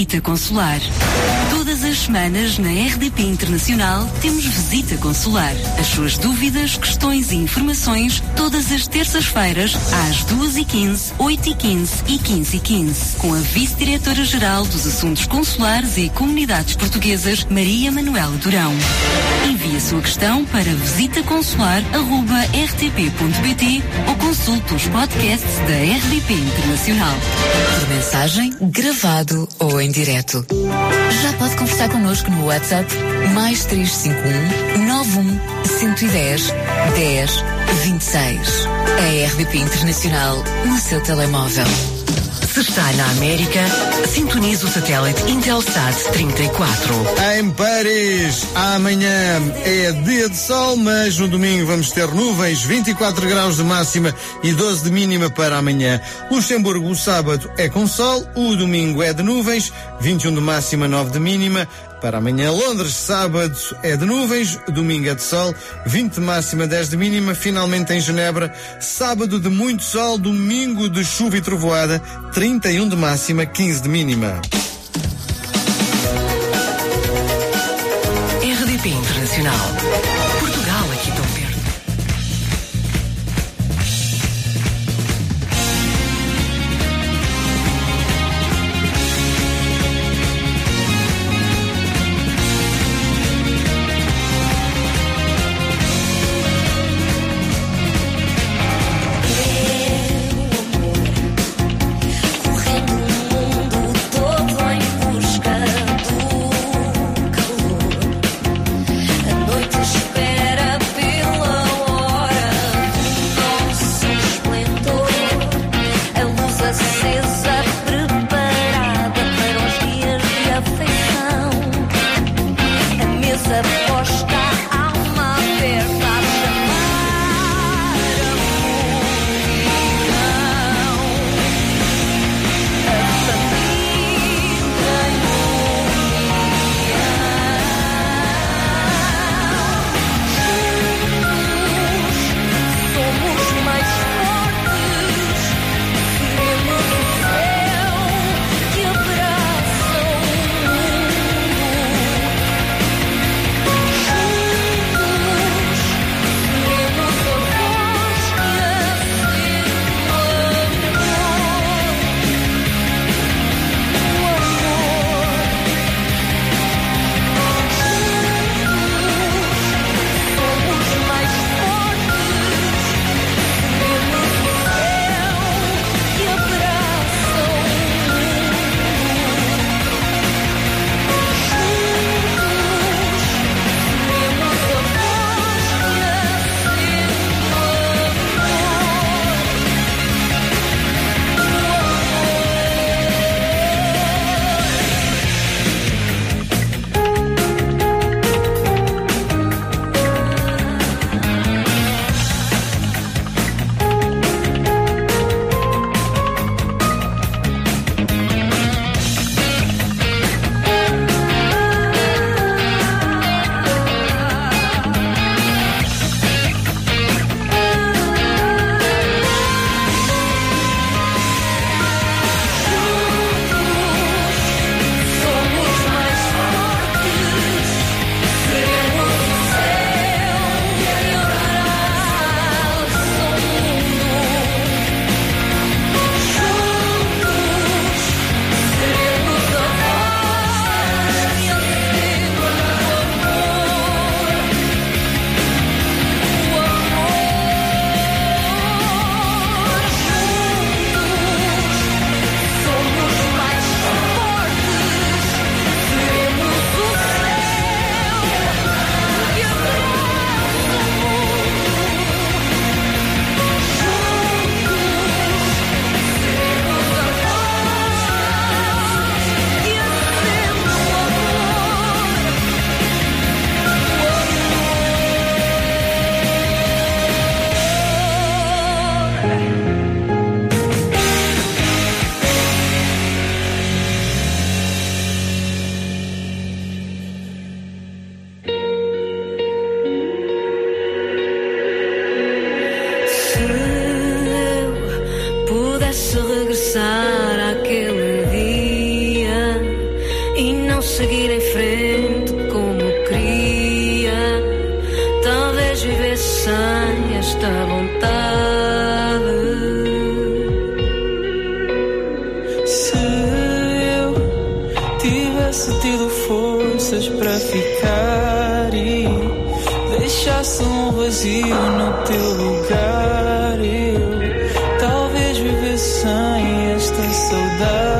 Visita Consular. Todas as semanas na RDP Internacional temos Visita Consular. As suas dúvidas, questões e informações todas as terças-feiras às 2h15, 8h15 e 15h15 com a Vice-Diretora-Geral dos Assuntos Consulares e Comunidades Portuguesas, Maria Manuela Durão. Envie a sua questão para visitaconsular.rtp.pt ou consulte os podcasts da RDP Internacional. Por mensagem, gravado ou em direto. Já pode conversar connosco no WhatsApp mais 351 91 110 10 26. A RDP Internacional no seu telemóvel. Se está na América, sintonize o satélite Intelsat 34. Em Paris, amanhã é dia de sol, mas no domingo vamos ter nuvens, 24 graus de máxima e 12 de mínima para amanhã. Luxemburgo, o sábado é com sol, o domingo é de nuvens, 21 de máxima, 9 de mínima. Para amanhã, Londres, sábado é de nuvens, domingo é de sol, 20 de máxima, 10 de mínima. Finalmente em Genebra, sábado de muito sol, domingo de chuva e trovoada, 31 de máxima, 15 de mínima. RDP Internacional. Um vazio no teu lugar. Eu talvez viver sem esta saudade.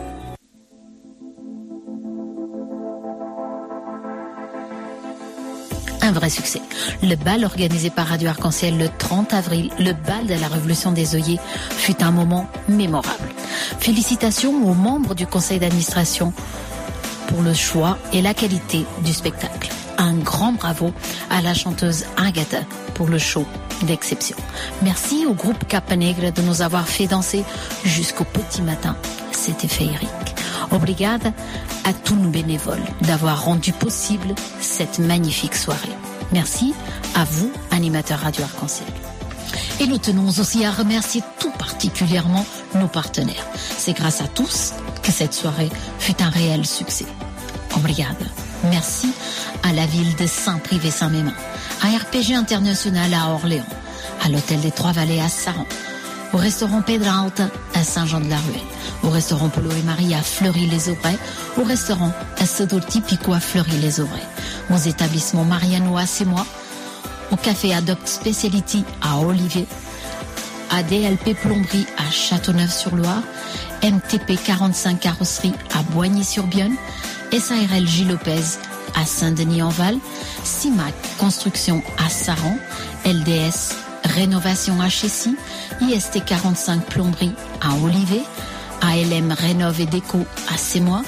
Un vrai succès. Le bal organisé par Radio Arc-en-Ciel le 30 avril, le bal de la Révolution des œillets, fut un moment mémorable. Félicitations aux membres du conseil d'administration pour le choix et la qualité du spectacle. Un grand bravo à la chanteuse Agatha pour le show d'exception. Merci au groupe Capanegre de nous avoir fait danser jusqu'au petit matin. C'était féerique. Obrigada à tous nos bénévoles d'avoir rendu possible cette magnifique soirée. Merci à vous, animateurs Radio Arc-en-Ciel. Et nous tenons aussi à remercier tout particulièrement nos partenaires. C'est grâce à tous que cette soirée fut un réel succès. Obrigada. Merci à la ville de Saint-Privé-Saint-Mémin, à RPG International à Orléans, à l'hôtel des Trois-Vallées à Saran, au restaurant Pedralta à Saint-Jean-de-la-Ruelle, au restaurant Polo et Marie à Fleury-les-Aubrais, au restaurant Assodo Tipico à Fleury-les-Aubrais, aux établissements Mariano à Sémois, au café Adopt Speciality à Olivier, à DLP Plomberie à Châteauneuf-sur-Loire, MTP 45 Carrosserie à Boigny-sur-Bionne, SARL J. Lopez à Saint-Denis-en-Val, CIMAC Construction à Saran, LDS Rénovation à Chessy, IST 45 Plomberie à Olivet, ALM Rénov et Déco à Sémois,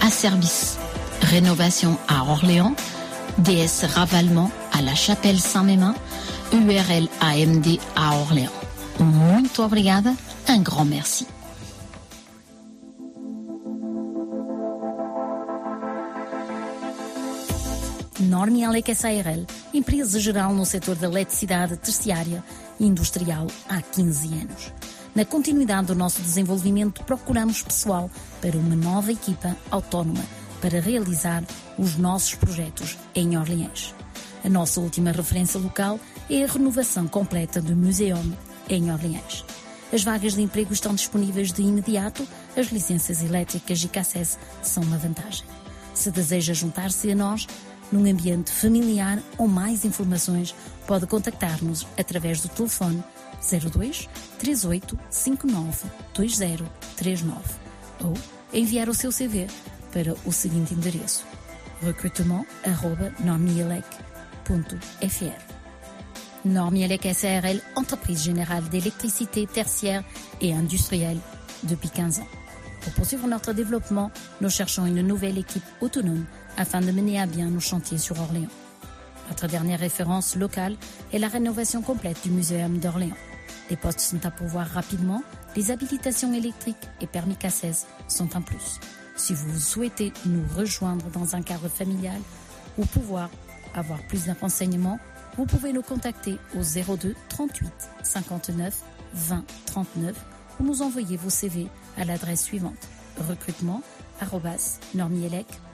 à Service Rénovation à Orléans, DS Ravalement à la Chapelle Saint-Mémin, URL AMD à Orléans. Muito obrigada, un grand merci. Norme Alec SARL, empresa geral no setor da eletricidade terciária industrial há 15 anos. Na continuidade do nosso desenvolvimento, procuramos pessoal para uma nova equipa autónoma para realizar os nossos projetos em Orleans. A nossa última referência local é a renovação completa do Museum em Orleans. As vagas de emprego estão disponíveis de imediato, as licenças elétricas e CACES são uma vantagem. Se deseja juntar-se a nós, num ambiente familiar ou mais informações, pode contactar-nos através do telefone 02 38 59 2039 ou enviar o seu CV para o seguinte endereço recrutement.normielec.fr Normielec SARL, entreprise générale d'électricité tertiaire et industrielle depuis 15 ans. Pour poursuivre notre développement, nous cherchons une nouvelle équipe autonome afin de mener à bien nos chantiers sur Orléans. Notre dernière référence locale est la rénovation complète du Muséum d'Orléans. Les postes sont à pourvoir rapidement, les habilitations électriques et permis CACES sont un plus. Si vous souhaitez nous rejoindre dans un cadre familial ou pouvoir avoir plus renseignements, vous pouvez nous contacter au 02 38 59 20 39 ou nous envoyer vos CV à l'adresse suivante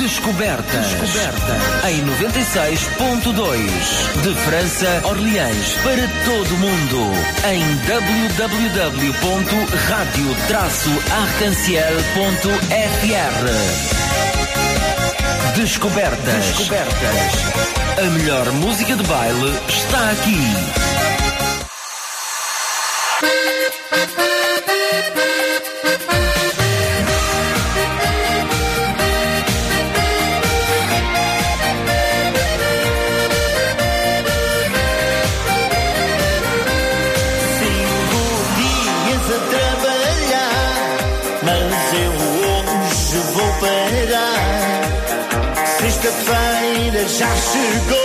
Descobertas Descoberta. Em 96.2. De França, Orleans. Para todo o mundo. Em www.radio-arcanciel.fr. Descobertas. Descobertas. A melhor música de baile está aqui. 是歌。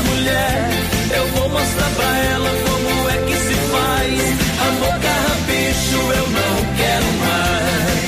mulher. Eu vou mostrar pra ela como é que se faz. Amor carrapicho, eu não quero mais.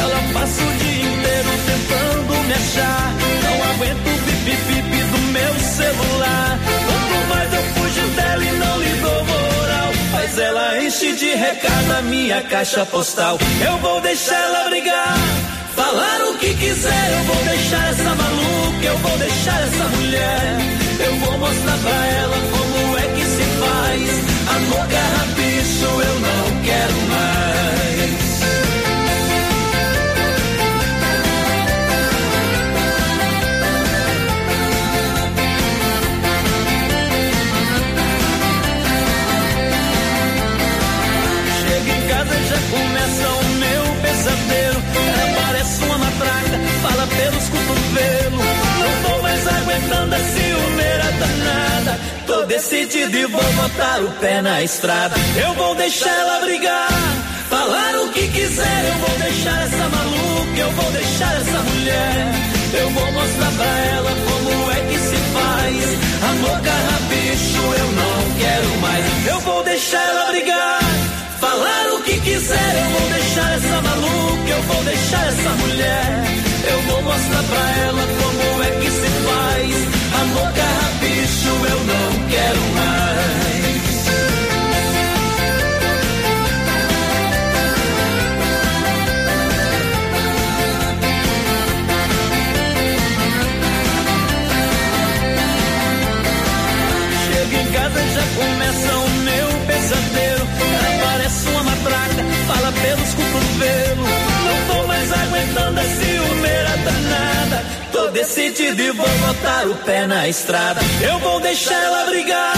Ela passa o dia inteiro tentando me achar. Não aguento o pipi-pipi do meu celular. Quanto mais eu fujo dela e não lhe dou moral. Mas ela enche de recado a minha caixa postal. Eu vou deixar ela brigar. Falar o que quiser, eu vou deixar essa maluca, eu vou deixar essa mulher. Eu vou mostrar pra ela como é que se faz. Amor, garrapicho, eu não quero mais. Fala pelos cotovelos. Não tô mais aguentando a ciumeira danada. Tô decidido e vou botar o pé na estrada. Eu vou deixar ela brigar, falar o que quiser. Eu vou deixar essa maluca, eu vou deixar essa mulher. Eu vou mostrar pra ela como é que se faz. Amor, carrapicho, eu não quero mais. Eu vou deixar ela brigar. Falar o que quiser, eu vou deixar essa maluca, eu vou deixar essa mulher. Eu vou mostrar pra ela como é que se faz. Amor, carrapicho, eu não quero mais. Chego em casa e já começa o meu pesadelo. Ela parece uma matraca, fala pelos cotovelos. Decidido e vou botar o pé na estrada. Eu vou deixar ela brigar,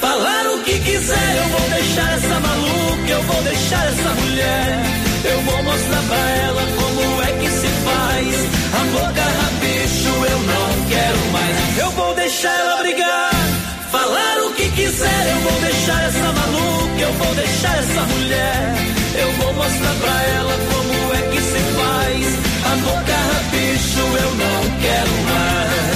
falar o que quiser. Eu vou deixar essa maluca, eu vou deixar essa mulher. Eu vou mostrar pra ela como é que se faz. Amor, carrapicho, eu não quero mais. Eu vou deixar ela brigar. Falar o que quiser, eu vou deixar essa maluca, eu vou deixar essa mulher. Eu vou mostrar pra ela como é que eu não quero mais.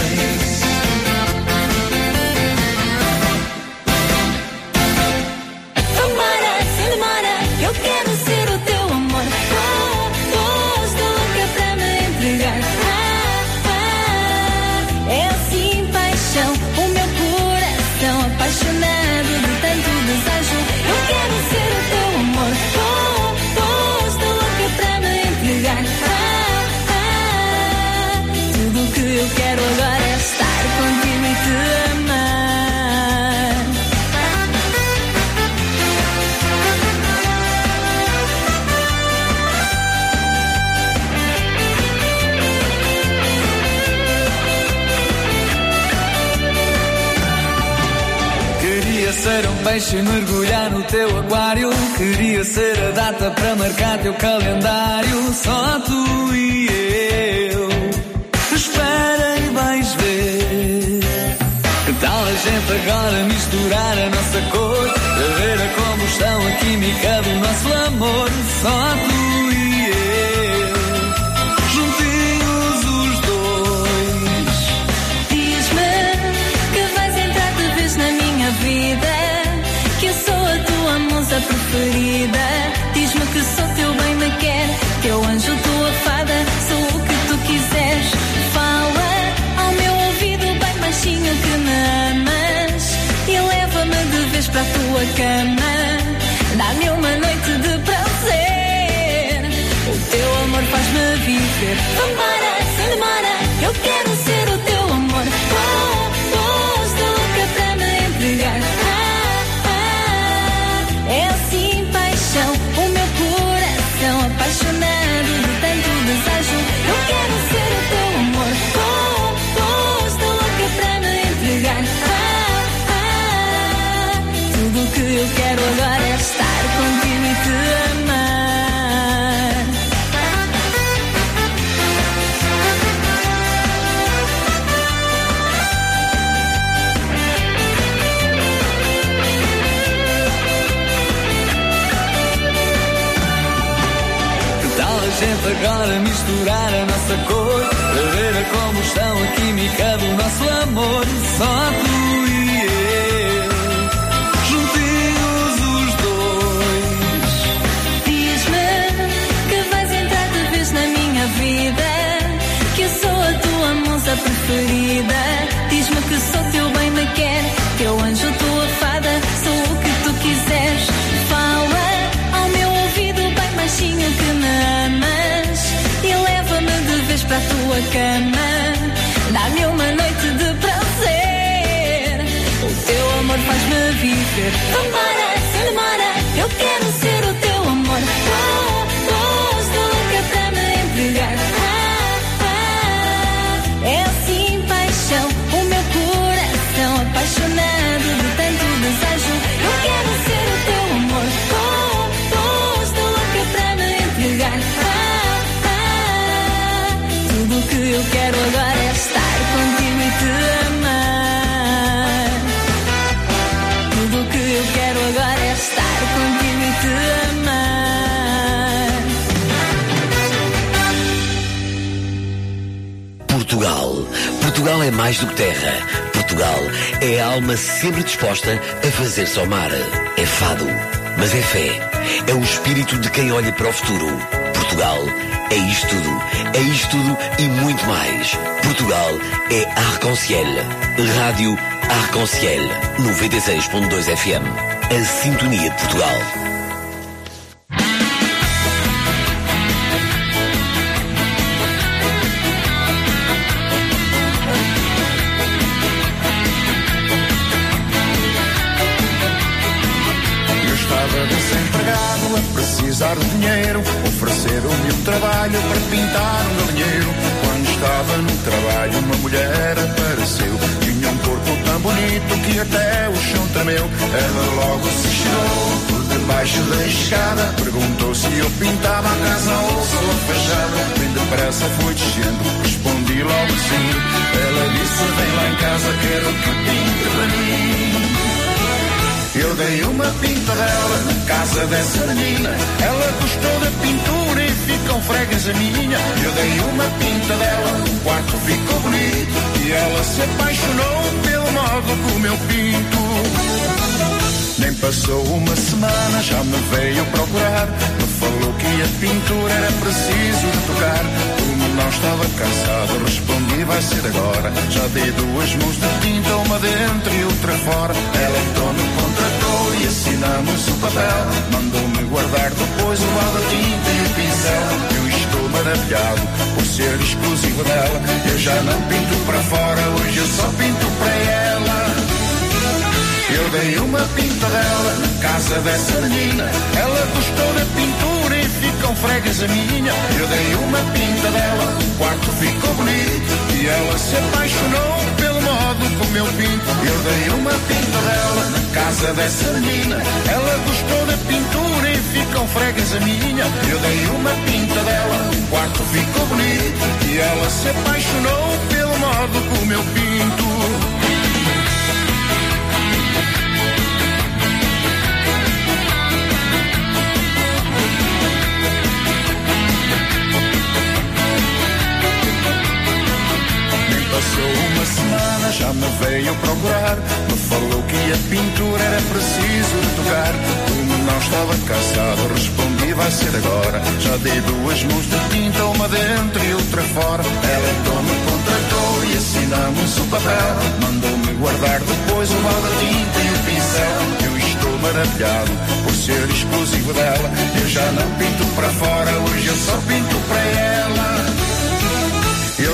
Peixe e mergulhar no teu aquário. Queria ser a data para marcar teu calendário. Só tu e eu. Espera e vais ver. Que tal a gente agora misturar a nossa cor? Para ver a combustão, a química do nosso amor. Só tu cama. Dá-me uma noite de prazer. O teu amor faz-me viver. Agora é estar contigo e te amar. Que tal a gente agora misturar a nossa cor Para ver a combustão, a química do nosso amor Só tu Diz-me que sou teu bem me quer. Teu anjo, tua fada. Sou o que tu quiseres. Fala ao meu ouvido bem baixinho que me amas. E leva-me de vez para a tua cama. Dá-me uma noite de prazer. O teu amor faz-me viver. Vambora, Portugal é mais do que terra. Portugal é a alma sempre disposta a fazer-se ao mar. É fado, mas é fé. É o espírito de quem olha para o futuro. Portugal é isto tudo. É isto tudo e muito mais. Portugal é Arc-en-Ciel. Rádio Arc-en-Ciel. 96.2 FM. A sintonia de Portugal. Trabalho, uma mulher apareceu. Tinha um corpo tão bonito que até o chão tremeu. Ela logo se chegou por debaixo da escada. Perguntou se eu pintava a casa ou sua fachada. Bem depressa fui descendo, respondi logo sim. Ela disse: Vem lá em casa, quero que pinte para mim. Eu dei uma pinta dela na casa dessa menina. Ela gostou da pintura e ficou a minha. Eu dei uma pinta dela, o quarto ficou bonito. E ela se apaixonou pelo modo como eu pinto. Nem passou uma semana, já me veio procurar. Me falou que a pintura era preciso tocar. Como não estava cansado, respondi: vai ser agora. Já dei duas mãos de tinta, uma dentro e outra fora. Ela o papel. Mandou-me guardar depois o balde de tinta e o pincel. Eu estou maravilhado por ser exclusivo dela. Eu já não pinto para fora, hoje eu só pinto para ela. Eu dei uma pinta dela na casa dessa menina. Ela gostou da pintura ficou fregas a minha. Eu dei uma pinta dela, o quarto ficou bonito. E ela se apaixonou pelo modo como eu pinto. Eu dei uma pinta dela na casa dessa menina. Ela gostou da pintura e ficou fregas a minha. Eu dei uma pinta dela, o quarto ficou bonito. E ela se apaixonou pelo modo como eu pinto. Passou uma semana, já me veio procurar. Me falou que a pintura era preciso tocar. Como não estava cansado, respondi: vai ser agora. Já dei duas mãos de tinta, uma dentro e outra fora. Ela então me contratou e assinamos o papel. Mandou-me guardar depois o balde de tinta e o pincel. Eu estou maravilhado por ser exclusivo dela. Eu já não pinto para fora, hoje eu só pinto para ela.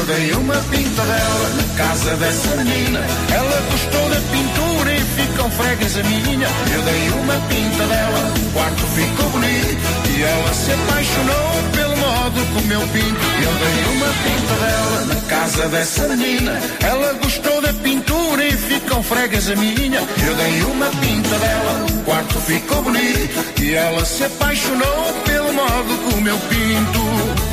Eu dei uma pinta dela na casa dessa menina. Ela gostou da pintura e ficou fregas a minha. Eu dei uma pinta dela, o quarto ficou bonito. E ela se apaixonou pelo modo como eu pinto. Eu dei uma pinta dela na casa dessa menina. Ela gostou da pintura e ficou fregas a minha. Eu dei uma pinta dela, o quarto ficou bonito. E ela se apaixonou pelo modo como eu pinto.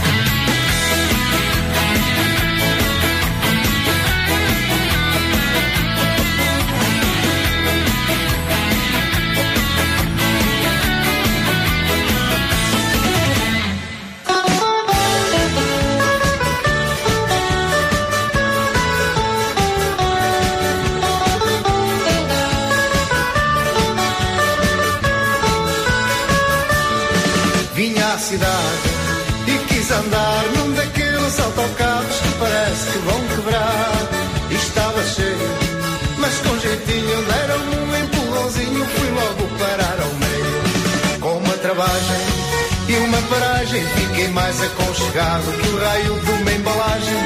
Paragem, fiquei mais aconchegado que o raio de uma embalagem.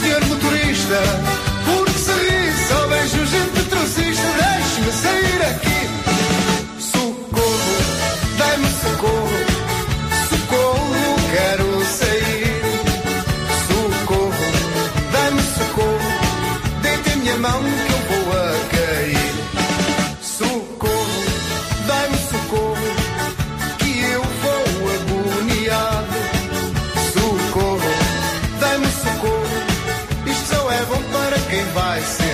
Senhor motorista, por que se ri? Só vejo gente trocista, deixe-me sair aqui. quem vai ser.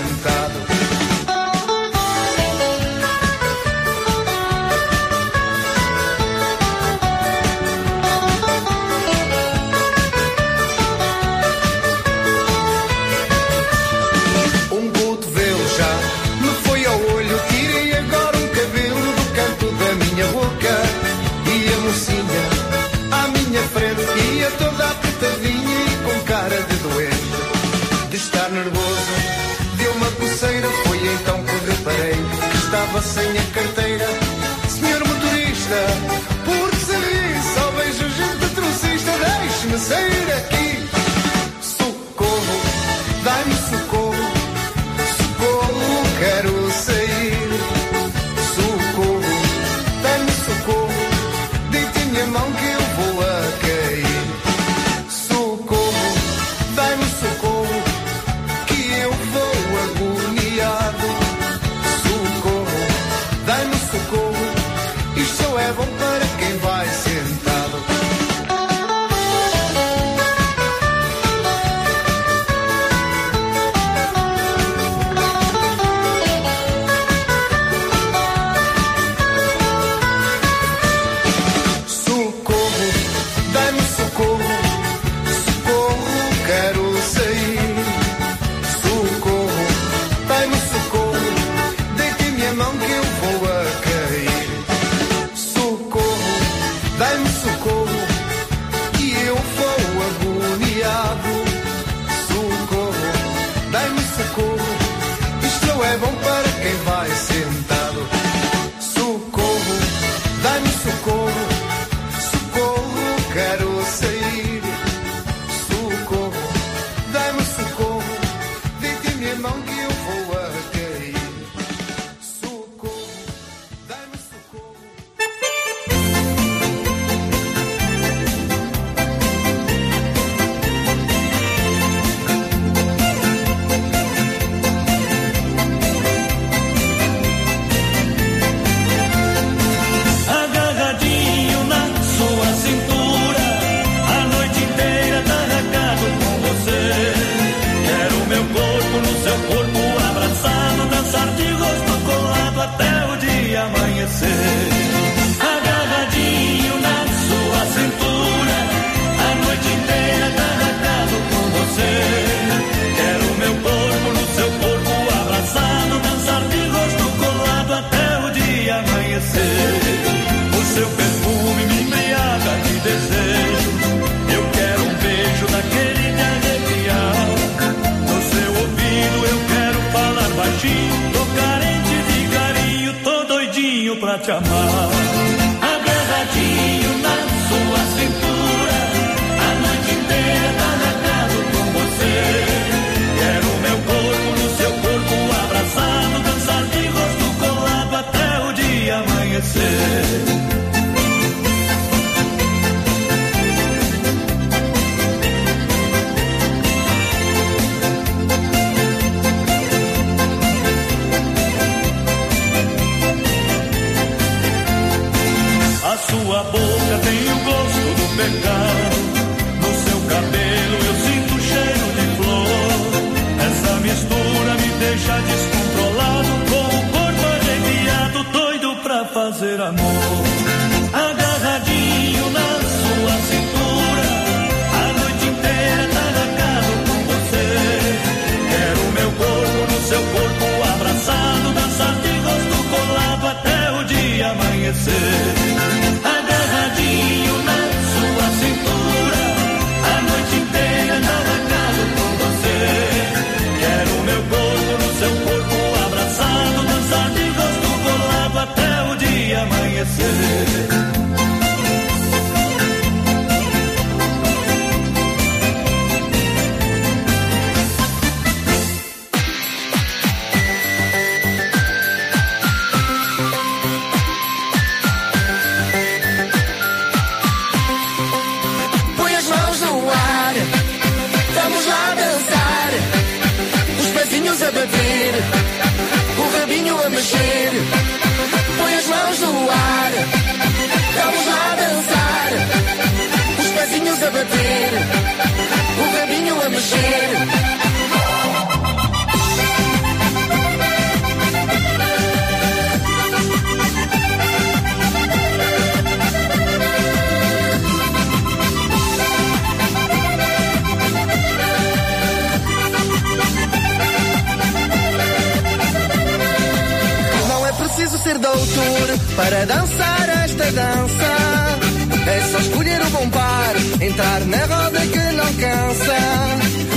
entrar na roda que não cansa.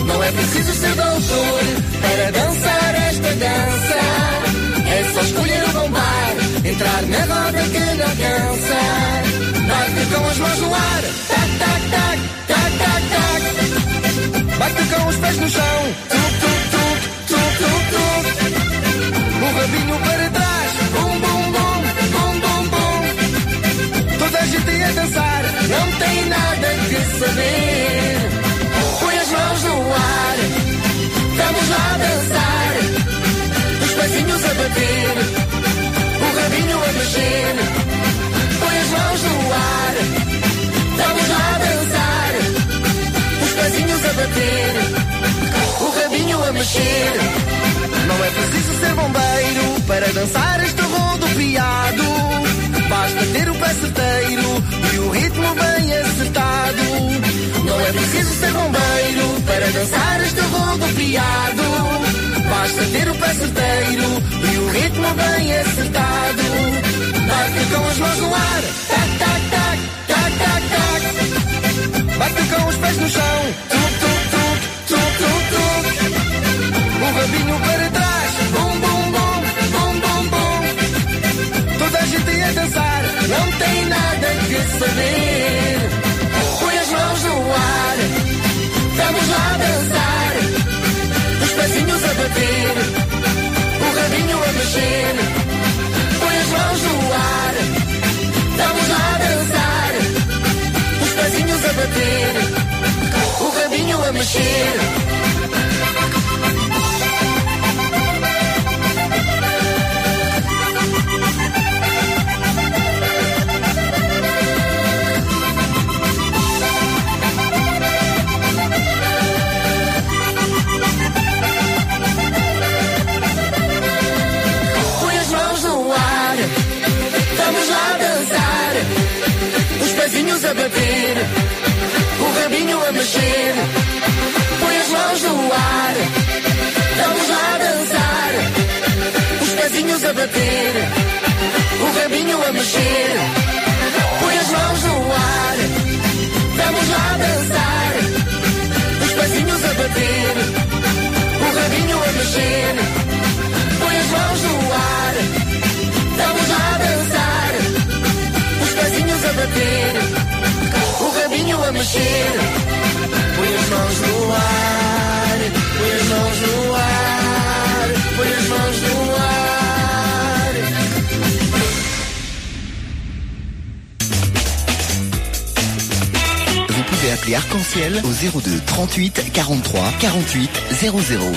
Não é er preciso ser doutor para dançar esta dança. É só escolher o bom bar, entrar er na roda que não cansa. Bate com as mãos no ar, tac, tac, tac, tac, tac, tac. Bate com os pés no chão, tuc, tuc, tuc, tuc, tuc, tuc. O rabinho para bum. Toda a dançar. Não tem nada que saber. Põe as mãos no ar. Vamos lá dançar. Os pezinhos a bater. O rabinho a mexer. Põe as mãos no ar. Vamos lá dançar. Os pezinhos a bater. O rabinho a mexer. Não é preciso ser bombeiro para dançar este rodopiado. Basta ter o pé certeiro e o ritmo bem acertado. Não é preciso ser bombeiro para dançar este rodopiado. Basta ter o pé certeiro e o ritmo bem acertado. Bate com as mãos no ar, tac, tac, tac, tac, tac, tac. Bate com os pés no chão, tuc, tuc, tuc, tuc, tuc, tuc. O rabinho para não tem nada que saber. Põe as mãos no ar, vamos lá dançar. Os pezinhos a bater, o rabinho a mexer. Põe as mãos no ar, vamos lá dançar. Os pezinhos a bater, o rabinho a mexer. Bater, o rabinho a mexer. Põe as mãos no ar, vamos lá dançar. Os pezinhos a bater, o rabinho a mexer. Põe as mãos no ar, vamos lá dançar. Os pezinhos a bater, o rabinho a mexer. Põe as mãos no ar, vamos lá dançar. Os pezinhos a bater, ar. Vous pouvez appeler Arc-en-Ciel au 02 38 43 48 00.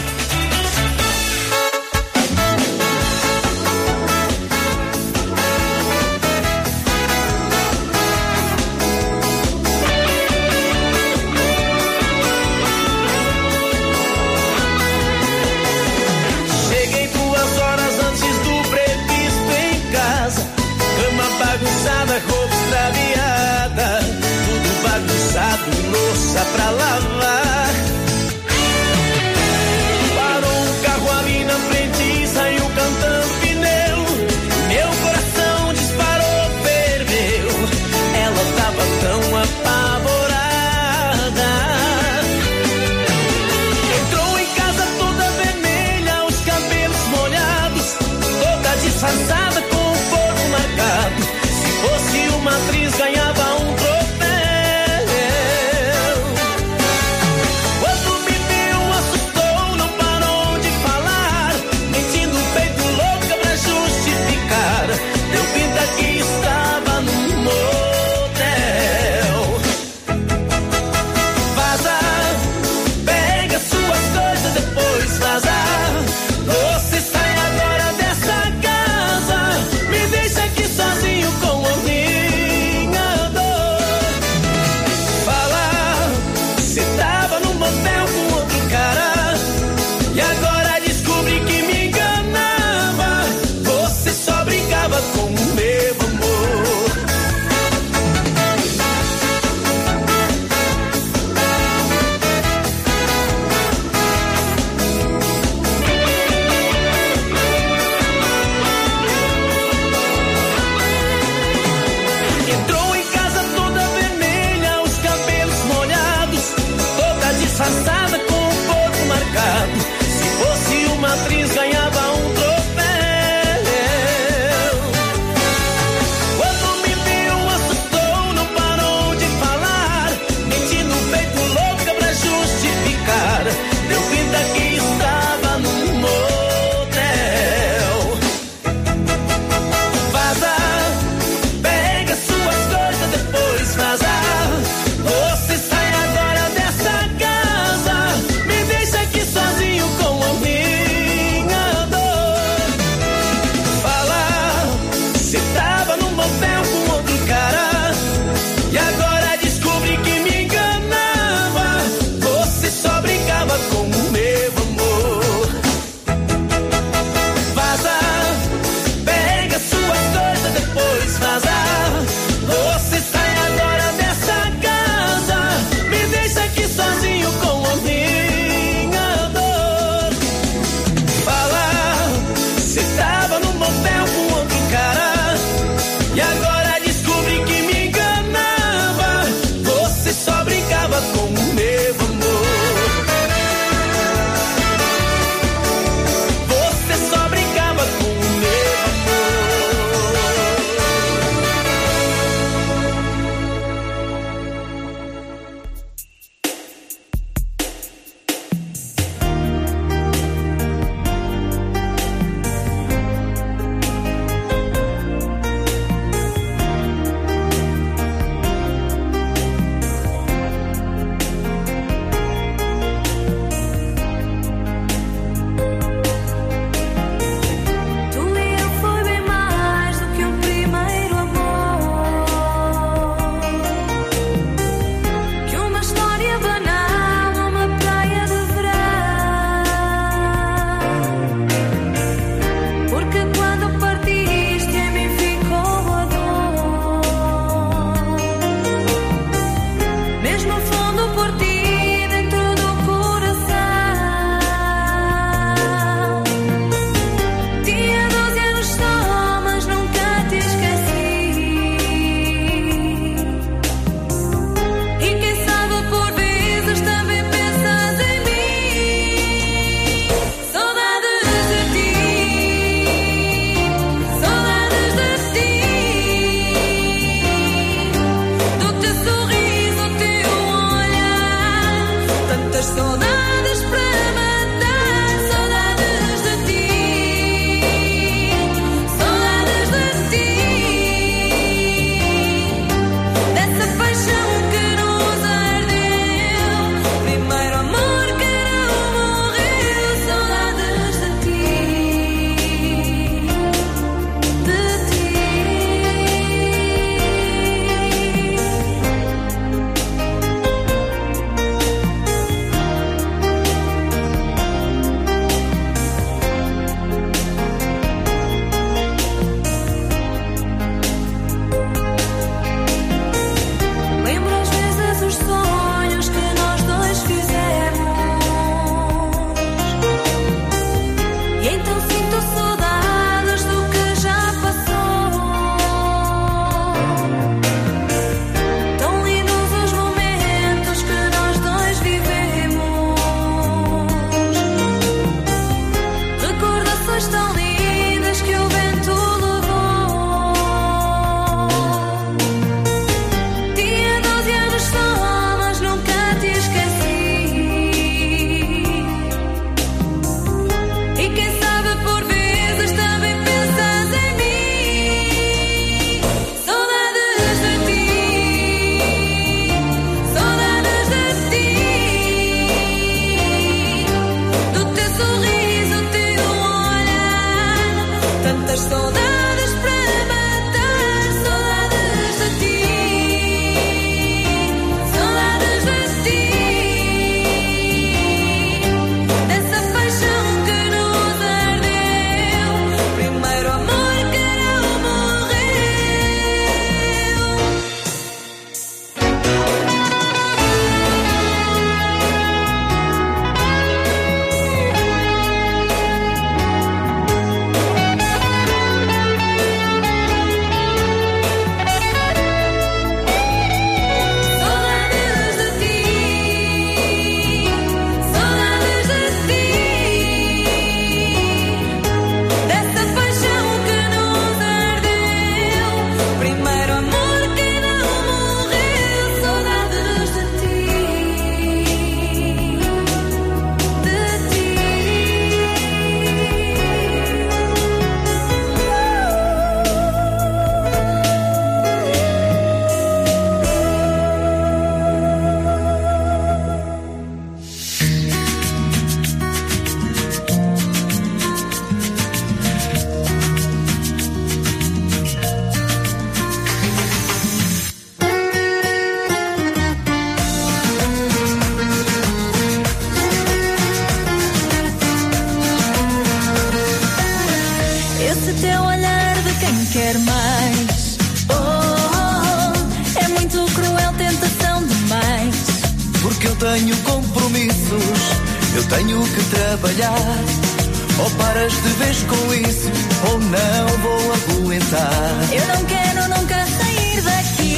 Paras de vez com isso, ou não vou aguentar. Eu não quero nunca sair daqui.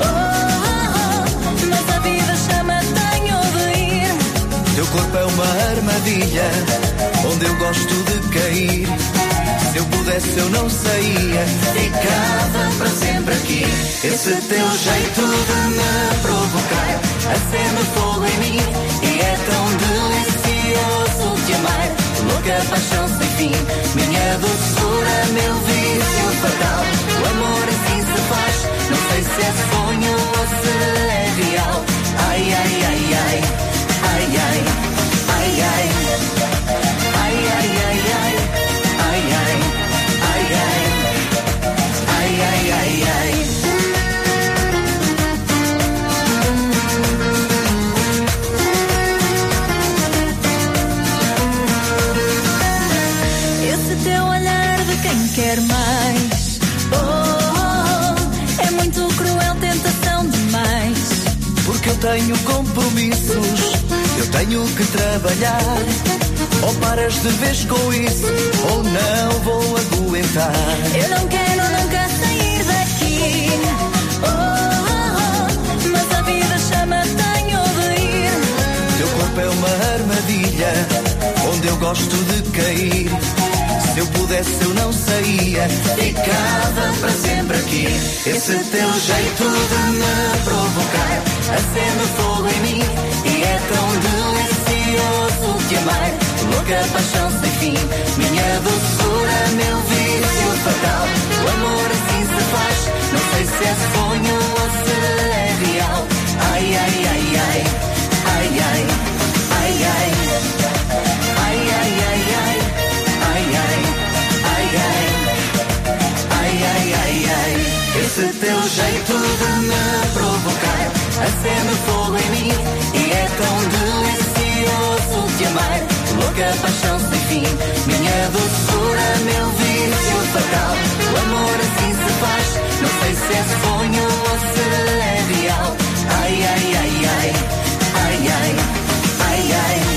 Oh, oh, oh, mas a vida chama, tenho de ir. Teu corpo é uma armadilha, onde eu gosto de cair. Se eu pudesse, eu não saía, ficava para sempre aqui. Esse teu jeito de me provocar, acende fogo em mim, e é tão louca, paixão sem fim. Minha doçura, meu vício fatal. O amor assim se faz, não sei se é sonho ou se é real. Ai, ai, ai, ai, ai, ai, ai, ai. Porque eu tenho compromissos, eu tenho que trabalhar. Ou paras de vez com isso, ou não vou aguentar. Eu não quero nunca sair daqui. Oh, oh, oh, mas a vida chama, tenho de ir. Teu corpo é uma armadilha, onde eu gosto de cair. Se eu pudesse, eu não saía, ficava para sempre aqui. Esse teu jeito de me provocar, acende fogo em mim, e é tão paixão sem fim. Minha doçura, meu vício fatal. O amor assim se faz, não sei se é sonho ou se é real. Ai, ai, ai, ai, ai, ai, ai, ai. Ai, ai, ai, ai, ai, ai, ai, ai. Ai, ai, ai, ai. Esse teu jeito de me provocar acende fogo em mim e é tão delicioso te amar. Louca paixão sem fim, minha doçura, meu vício fatal. O amor assim se faz, não sei se é sonho ou se é real. Ai, ai, ai, ai, ai, ai, ai, ai. Ai,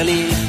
Parler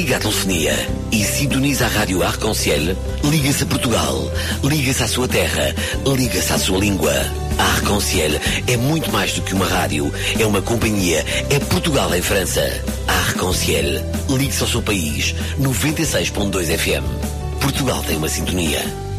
liga a telefonia e sintoniza a rádio Arconciel, liga-se a Portugal, liga-se à sua terra, liga-se à sua língua. A Arconciel é muito mais do que uma rádio, é uma companhia, é Portugal em França. A Arconciel, ligue-se ao seu país, 96.2 FM. Portugal tem uma sintonia.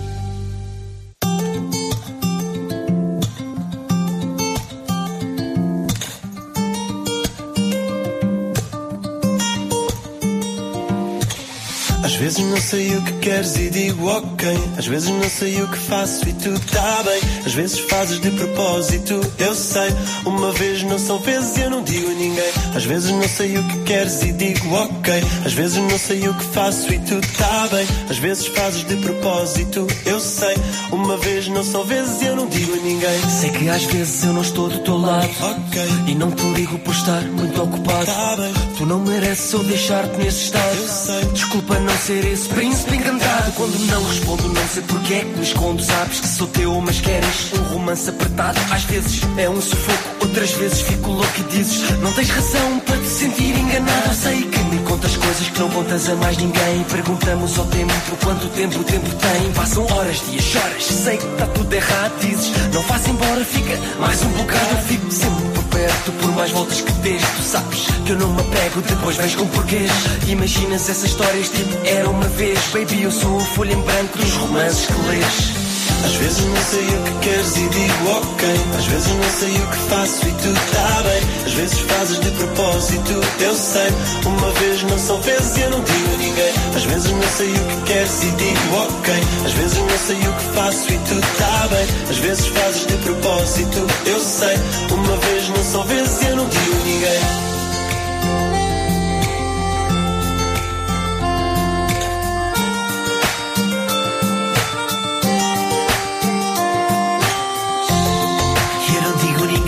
Vezes não sei o que queres e digo ok. Às vezes não sei o que faço e tu tá bem. Às vezes fazes de propósito, eu sei. Uma vez não são vezes e eu não digo a ninguém. Às vezes não sei o que queres e digo ok. Às vezes não sei o que faço e tu tá bem. Às vezes fazes de propósito, eu sei. Uma vez não são vezes e eu não digo a ninguém. Sei que às vezes eu não estou do teu lado Ok. E não te ligo por estar muito ocupado Tá. Tu não mereces eu deixar-te nesse estado Eu sei. Desculpa, não ser esse príncipe encantado. Quando não respondo, não sei porque é que me escondo. Sabes que sou teu, mas queres um romance apertado. Às vezes é um sufoco, outras vezes fico louco e dizes: Não tens razão para te sentir enganado. Eu sei que me contas coisas que não contas a mais ninguém. Perguntamos ao tempo quanto tempo o tempo tem. Passam horas, dias, horas. Sei que está tudo errado. Dizes: Não faça embora, fica mais um bocado. Fico sempre por perto, por mais voltas que des. Tu sabes que eu não me apego, depois vens com porquês. Imaginas essas histórias tipo era uma vez. Baby, eu sou a folha em branco dos romances que lês. Às vezes não sei o que queres e digo ok. Às vezes não sei o que faço e tu tá bem. Às vezes fazes de propósito, eu sei. Uma vez não são vezes e eu não digo a ninguém. Às vezes não sei o que queres e digo ok. Às vezes não sei o que faço e tu tá bem. Às vezes fazes de propósito, eu sei. Uma vez não são vezes e eu não digo a ninguém.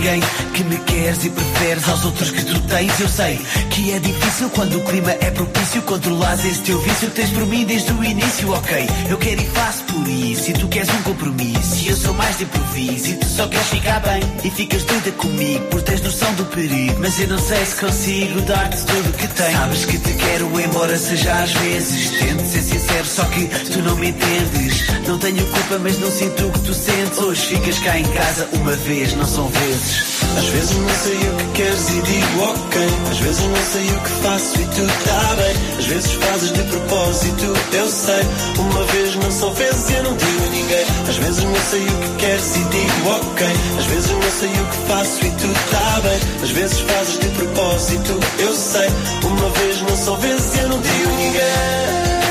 Ninguém que me queres e preferes aos outros que tu tens. Eu sei que é difícil quando o clima é propício. Controlas esse teu vício, tens por mim desde o início. Ok, eu quero e faço por isso. E tu queres um compromisso. E eu sou mais de improviso. E tu só queres ficar bem. E ficas doida comigo por tens noção do perigo. Mas eu não sei se consigo dar-te tudo o que tenho. Sabes que te quero, embora seja às vezes. Tento ser sincero, só que tu não me entendes. Não tenho culpa, mas não sinto o que tu sentes. Hoje ficas cá em casa uma vez, não são vezes. Às vezes não sei o que queres e digo ok. Às vezes não sei o que faço e tu tá bem. Às vezes fazes de propósito, eu sei. Uma vez não são vezes e eu não digo a ninguém. Às vezes não sei o que queres e digo ok. Às vezes não sei o que faço e tu tá bem. Às vezes fazes de propósito, eu sei. Uma vez não são vezes e eu não digo a ninguém.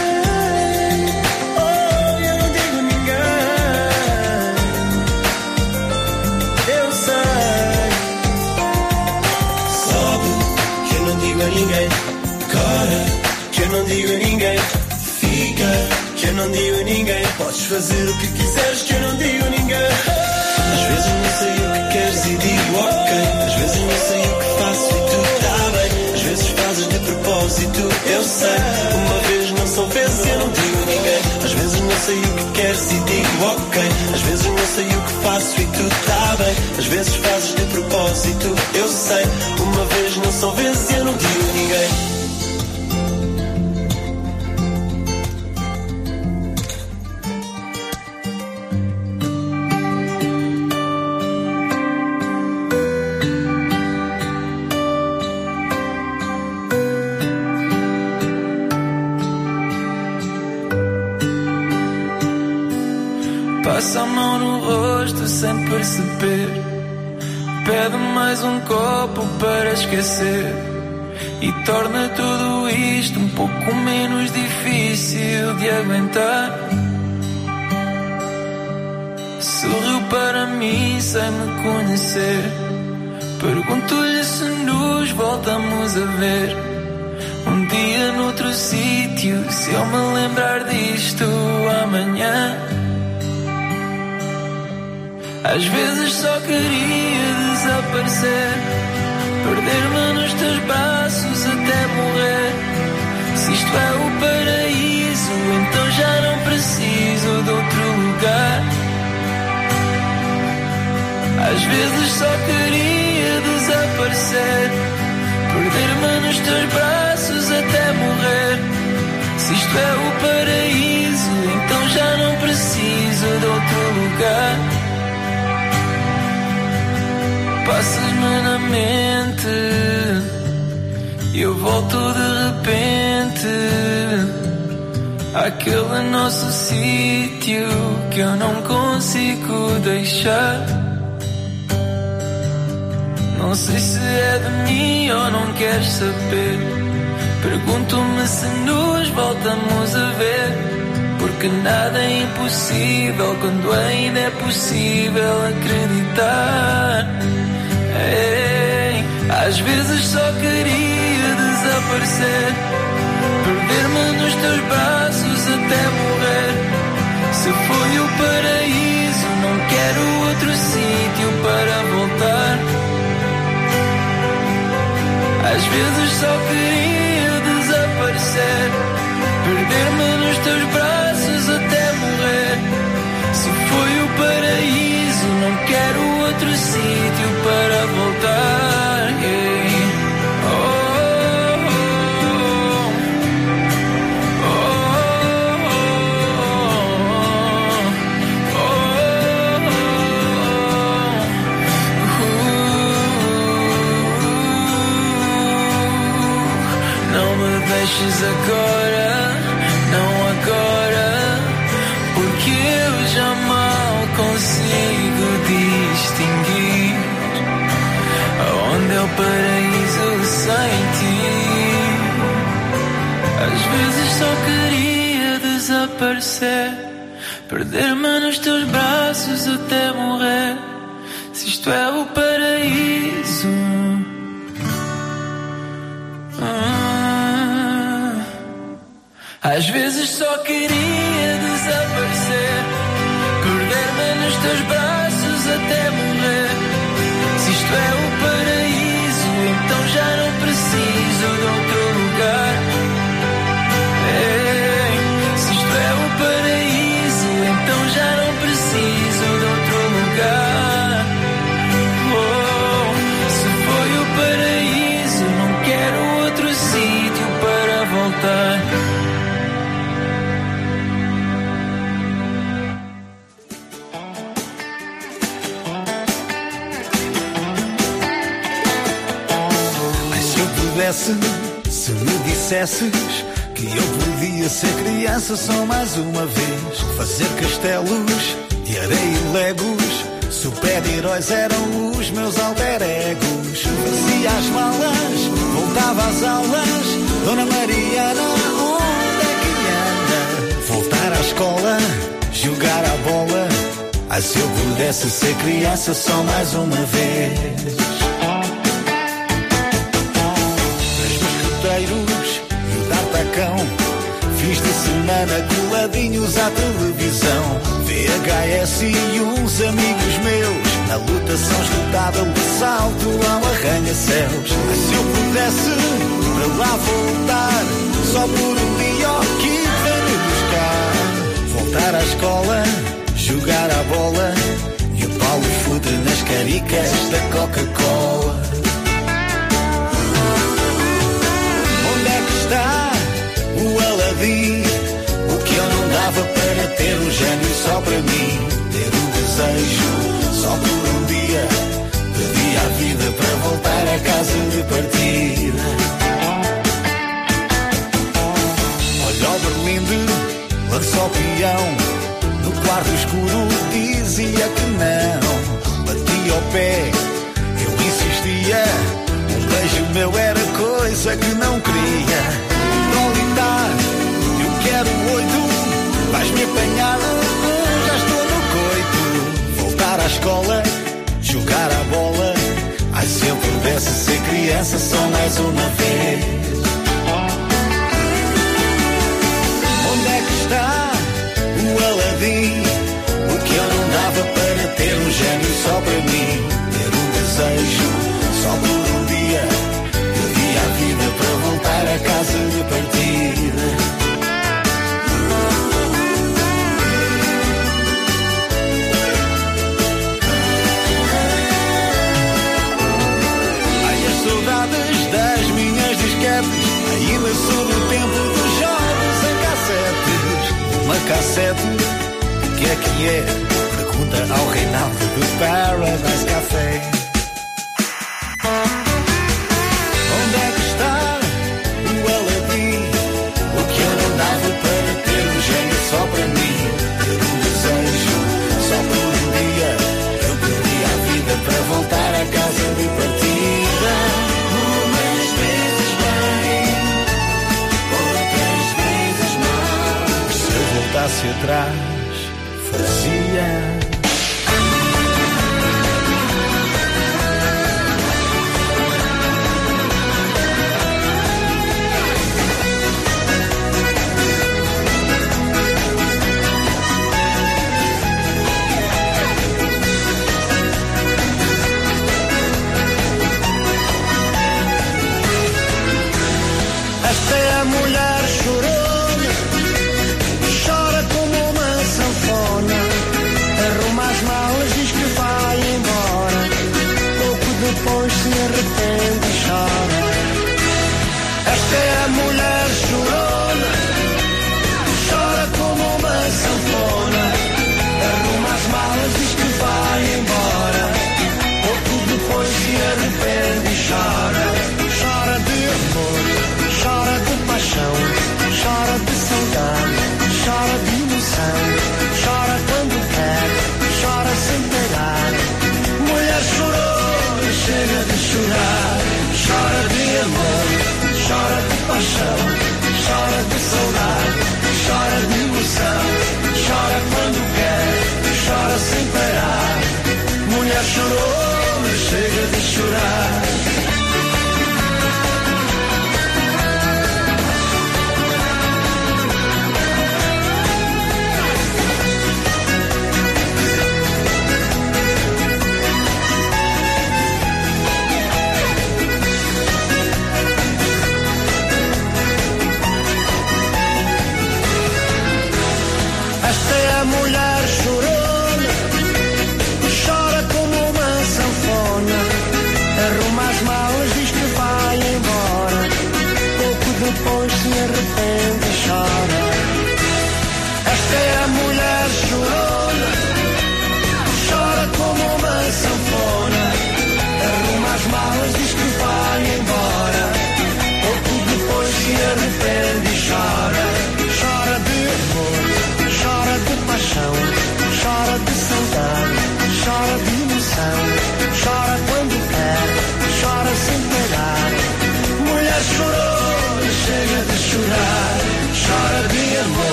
Não digo a ninguém. Fica, que eu não digo a ninguém. Podes fazer o que quiseres, que eu não digo a ninguém. Às vezes não sei o que queres e digo ok. Às vezes não sei o que faço e tu tá bem. Às vezes fazes de propósito, eu sei. Uma vez não são vezes, eu não digo a ninguém. Às vezes não sei o que queres e digo ok. Às vezes não sei o que faço e tu tá bem. Às vezes fazes de propósito, eu sei. Uma vez não são vezes, eu não digo a ninguém. Sem. Pede mais um copo para esquecer. E torna tudo isto um pouco menos difícil de aguentar. Sorriu para mim sem me conhecer. Pergunto-lhe se nos voltamos a ver. Um dia noutro sítio, se eu me lembrar disto amanhã. Às vezes só queria desaparecer, perder-me nos teus braços até morrer. Se isto é o paraíso, então já não preciso de outro lugar. Às vezes só queria desaparecer, perder-me nos teus braços até morrer. Se isto é o paraíso, então já não preciso de outro lugar. Passas-me na mente e eu volto de repente àquele nosso sítio que eu não consigo deixar. Não sei se é de mim ou não queres saber. Pergunto-me se nos voltamos a ver. Porque nada é impossível quando ainda é possível acreditar. Ei, às vezes só queria desaparecer, perder-me nos teus braços até morrer. Se foi o paraíso, não quero outro sítio para voltar. Às vezes só queria desaparecer, Perder-me nos teus braços até morrer. Se foi o paraíso, não quero outro sítio para voltar. Yeah. Não me deixes agora, paraíso sem ti. Às vezes só queria desaparecer, perder-me nos teus braços até morrer. Se isto é o paraíso. Ah, Às vezes só queria desaparecer, perder-me nos teus braços até morrer. Se isto é o paraíso, então se me dissesses que eu podia ser criança só mais uma vez, fazer castelos de areia e legos, super-heróis eram os meus alter egos. Fazia as malas, voltava às aulas, Dona Mariana, onde é que anda? Voltar à escola, jogar a bola. Ah, se eu pudesse ser criança só mais uma vez. O D'Artacão. Fins de semana coladinhos à televisão. VHS e uns amigos meus. Na lutação esgotada, o salto ao arranha-céus. Mas se eu pudesse para lá voltar, só por um dia que vem buscar. Voltar à escola, jogar a bola. E o Paulo Fude nas caricas da Coca-Cola. Aladim? O que eu não dava para ter um gênio só para mim. Ter um desejo só por um dia. Pedi à vida para voltar à casa de partida. Olha o Berlinde, o peão. No quarto escuro dizia que não. Batia o pé, eu insistia. Um beijo meu era coisa que não queria. Oito. Vais-me apanhar, já estou no coito. Voltar à escola, jogar a bola. Ai, se eu pudesse ser criança só mais uma vez. Onde é que está o Aladim? O que eu não dava para ter um gênio só para mim. Ter um desejo só por um dia. Pedi à vida para voltar à casa de partida. Cassete, o que é que é? Pergunta ao Reinaldo do Paradise Café.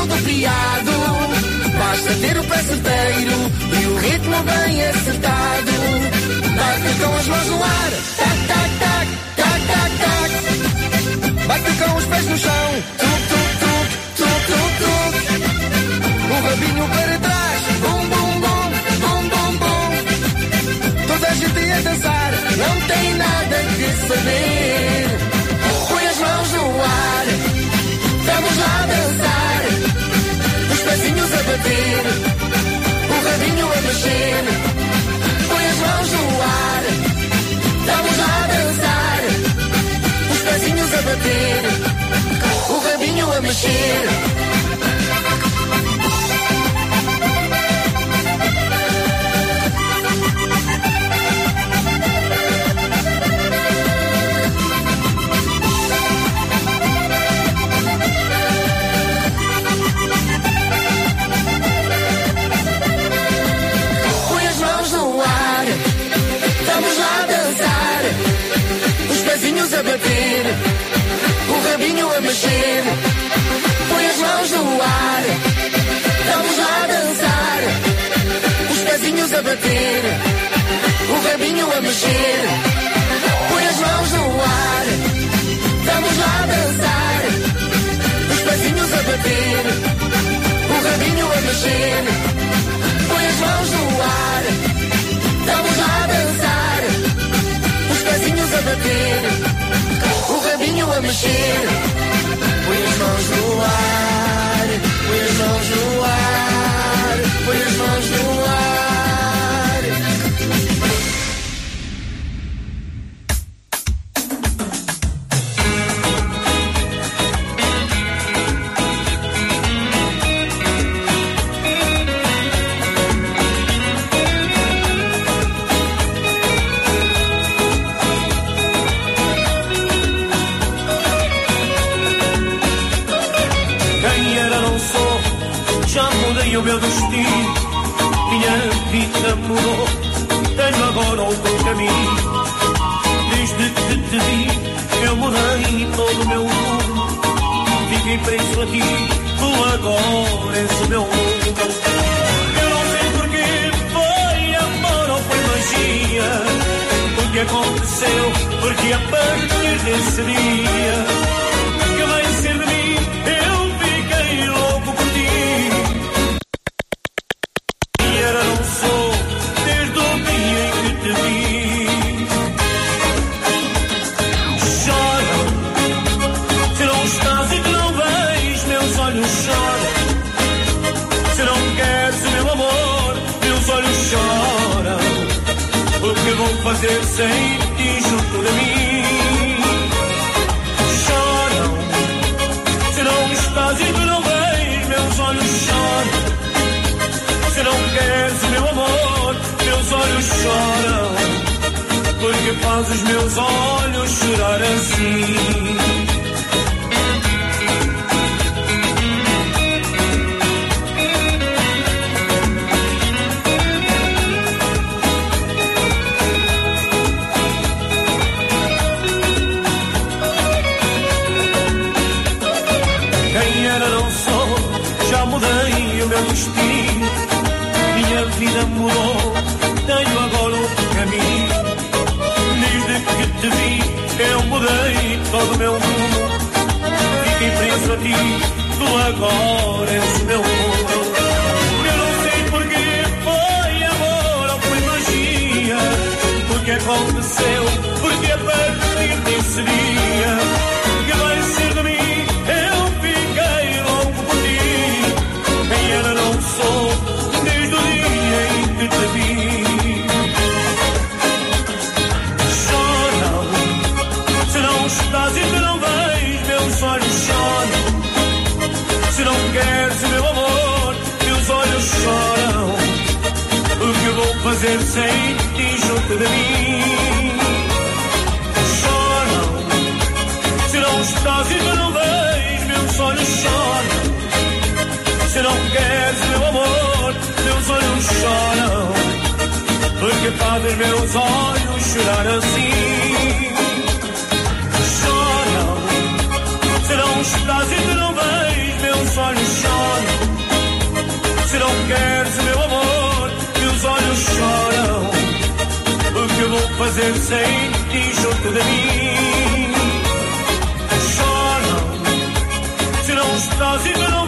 tudo fiado. Basta ter o pé certeiro e o ritmo bem acertado. Bate com as mãos no ar, tac, tac, tac, tac, tac, tac. Bate com os pés no chão, tuc, tuc, tuc, tuc, tuc, tuc. O rabinho para trás, bum, bum, bum, bum, bum, bum. Toda a gente a dançar, não tem nada que saber. o rabinho a é mexer. Põe as mãos no ar, vamos lá dançar. Os pezinhos a bater, o rabinho a mexer. A bater, o rabinho a mexer. Põe as mãos no ar, vamos lá dançar. Os pezinhos a bater, o rabinho a mexer. Põe as mãos no ar, vamos lá dançar. Os pezinhos a bater, o rabinho a mexer. Põe as mãos no ar, põe as mãos no ar, põe as mãos no ar. Destino. Minha vida mudou, tenho agora outro caminho. Desde que te vi, eu mudei todo o meu mundo. Fiquei preso a ti, tu agora és o meu mundo. Eu não sei porquê, foi amor ou foi magia. O que aconteceu, porque a partir desse dia choram. Porque fazes meus olhos chorar assim. Agora o meu mundo. Eu não sei porquê, foi amor ou foi magia. Porque aconteceu, porque a partir desse dia fazer sem ti junto de mim? Choram, se não estás e tu não vês, meus olhos choram. Se não queres meu amor, meus olhos choram. Porque fazes meus olhos chorar assim. Choram, se não estás e tu não vês, meus olhos choram. Se não queres meu amor, fazer sem ti junto de mim? Choram, se não estás e não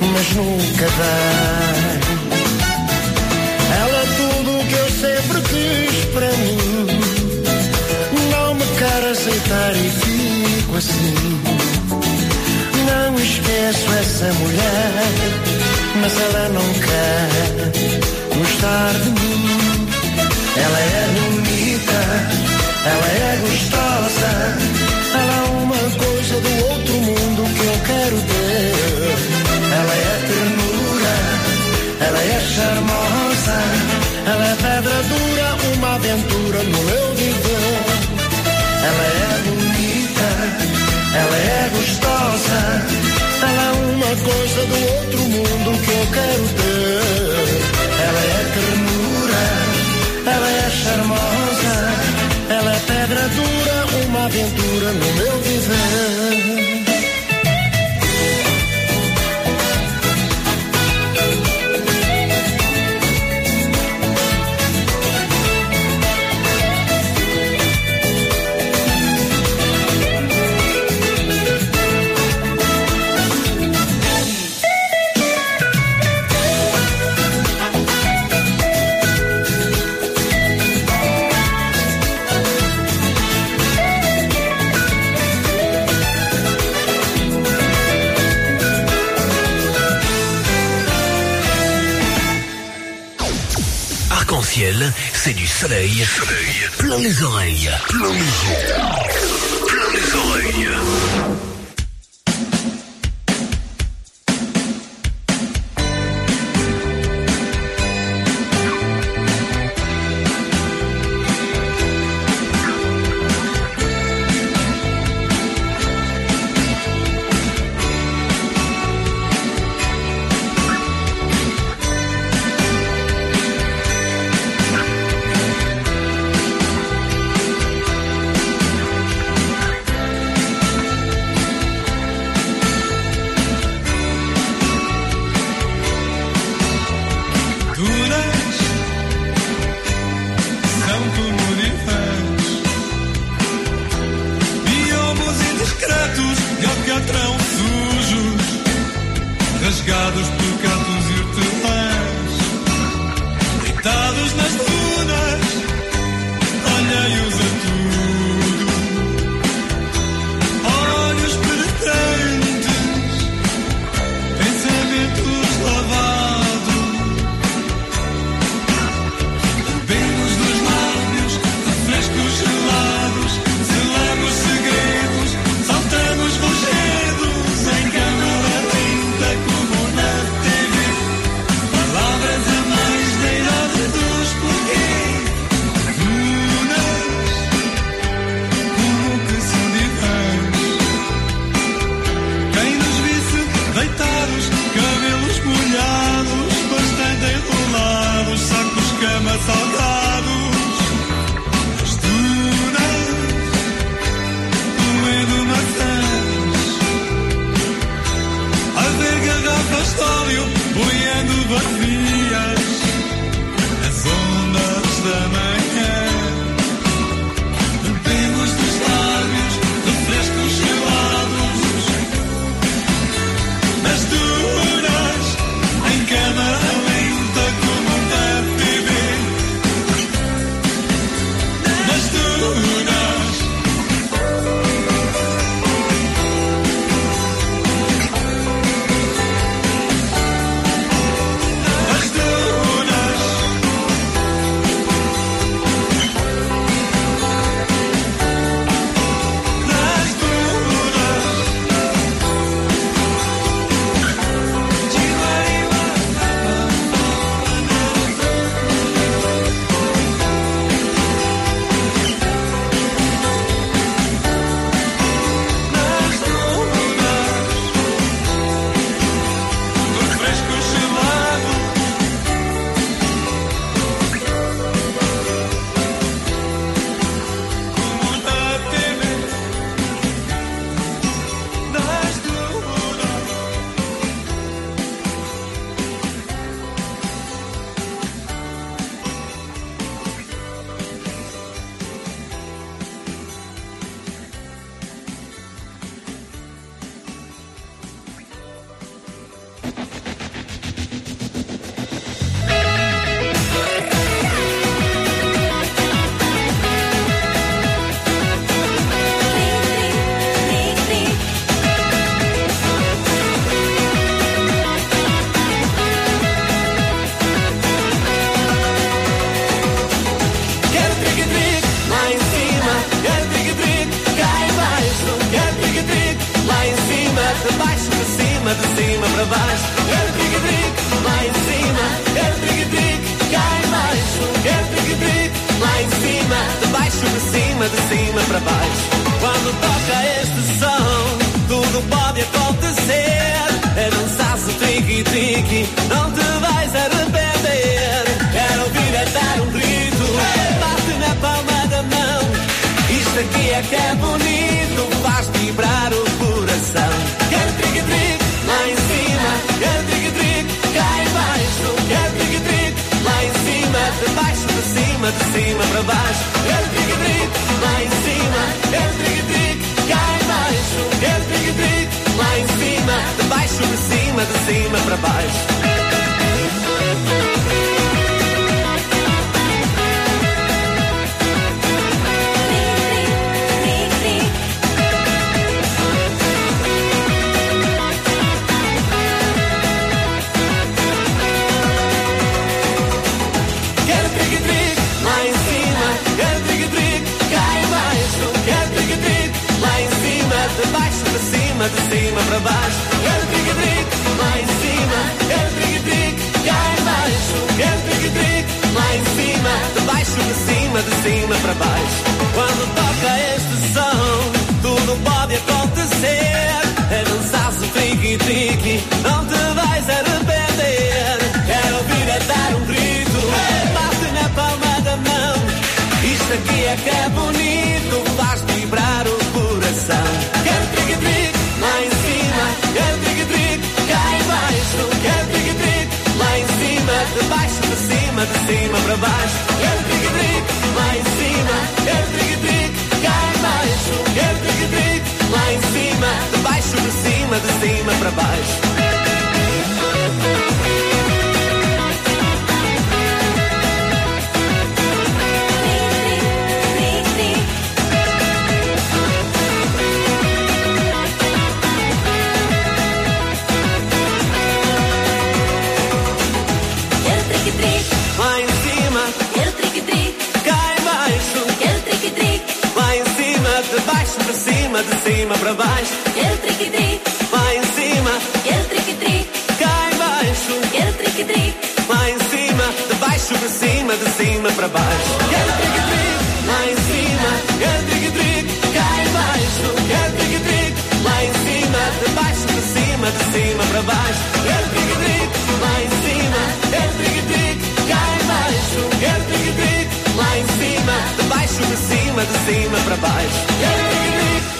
mas nunca vem. Ela tudo o que eu sempre quis para mim. Não me quer aceitar e fico assim. esqueço essa mulher, mas ela não quer gostar de mim. Ela é bonita, ela é gostosa, ela é uma coisa do outro mundo que eu quero ter. Ela é ternura, ela é charmosa, ela é pedra dura, uma aventura no meu viver. Ela é bonita, ela é gostosa, ela é uma coisa do outro mundo que eu quero ter. Ela é ternura, ela é charmosa, ela é pedra dura, uma aventura no meu viver. C'est du soleil, plein les oreilles. Plein les oreilles. Plein les oreilles. baixo. Quando toca este som, tudo pode acontecer. É dançar-se trique-trique, não cima, de cima para baixo. Quero trick trick lá em cima, quero trick trick cá em baixo. Quero trick trick lá em cima, de baixo, de cima, de cima para baixo. Cima, de cima para baixo. Quero trick trick lá em cima, quero trick trick cá em baixo, quero trick trick lá em cima, de baixo de cima, de cima para baixo. Quando toca este som, tudo pode acontecer. É dançar o trick, não te vais arrepender. Quero ouvir a dar um grito, bate na palma da mão. Isto aqui é que é bonito, faz lá em cima, quero trick trick cá em baixo, quero trick lá em cima, de baixo para cima, de cima para baixo. Quero trick trick lá em cima, quero trick trick cá em baixo, quero trick trick lá em cima, de baixo para cima, de cima para baixo. Cima, de cima para baixo. trick trick, Lá em cima, trick, cá em baixo, trick trick, lá em cima, de baixo para cima, de cima para baixo. Trick trick, lá em cima, trick, cá em baixo, trick trick, lá em cima, de baixo para cima, de cima para baixo. Trick trick, lá em cima, trick, cá em baixo, trick trick, lá em cima, de baixo para cima, de cima para baixo. Quero trick trick.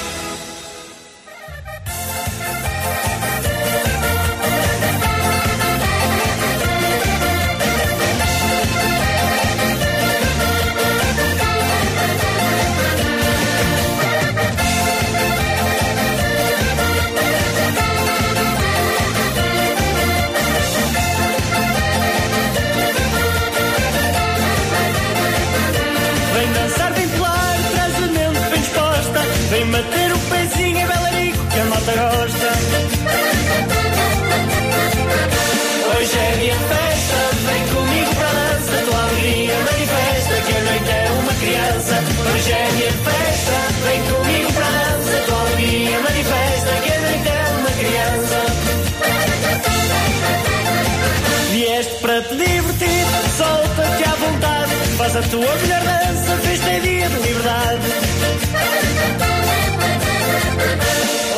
A tua melhor dança, festa é dia de liberdade.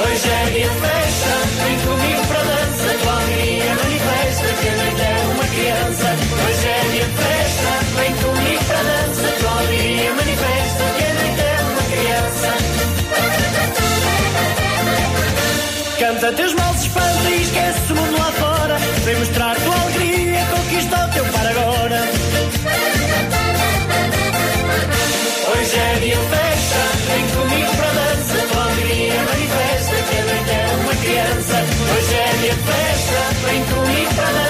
Hoje é dia de festa, vem comigo para a dança. Tua alegria manifesta que noite é uma criança. Hoje é dia de festa, vem comigo para a dança. Tua alegria manifesta que noite é uma criança. Canta teus males, espanta e esquece o mundo lá fora. Vem mostrar tua alegria, conquista o teu para agora. Hoje é dia de festa, vem comigo para a dança. Tua alegria manifesta que é uma criança. Hoje é dia festa, vem comigo para dança.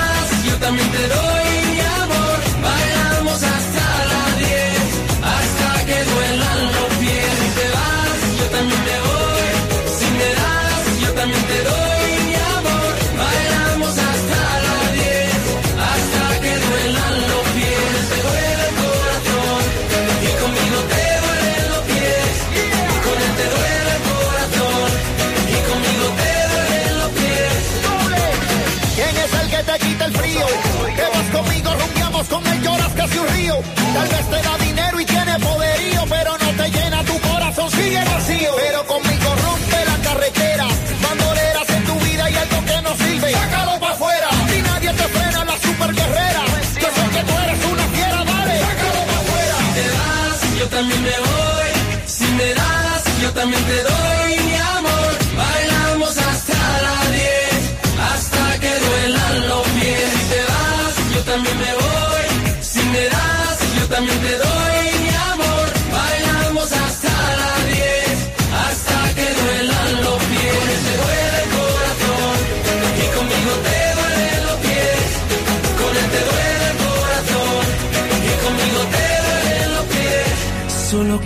también te doy. río, tal vez te da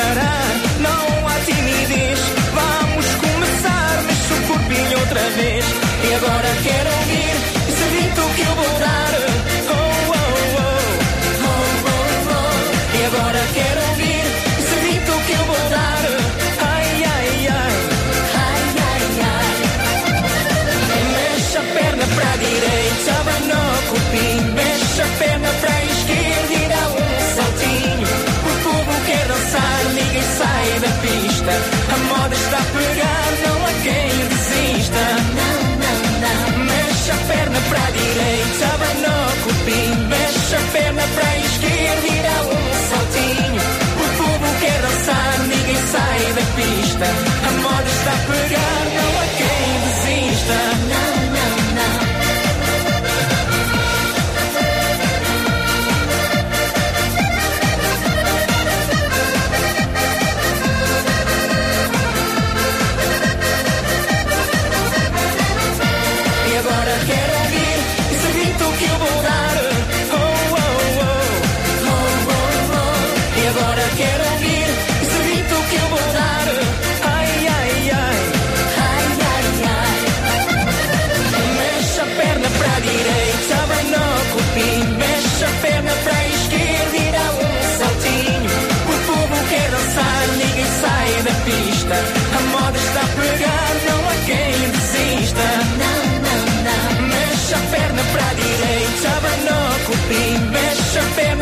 Parar, não há timidez. Vamos começar, mexe o corpinho outra vez. E agora quero ouvir esse grito que eu vou dar. Oh, oh, oh. Oh, oh, oh. E agora quero ouvir da pista. A moda está a pegar, não há quem não. Mexe a perna para a direita, vai no cupim. Mexe a perna para a esquerda e dá um saltinho. O povo quer dançar, ninguém sai da pista. A moda está a pegar, não há quem desista. Não.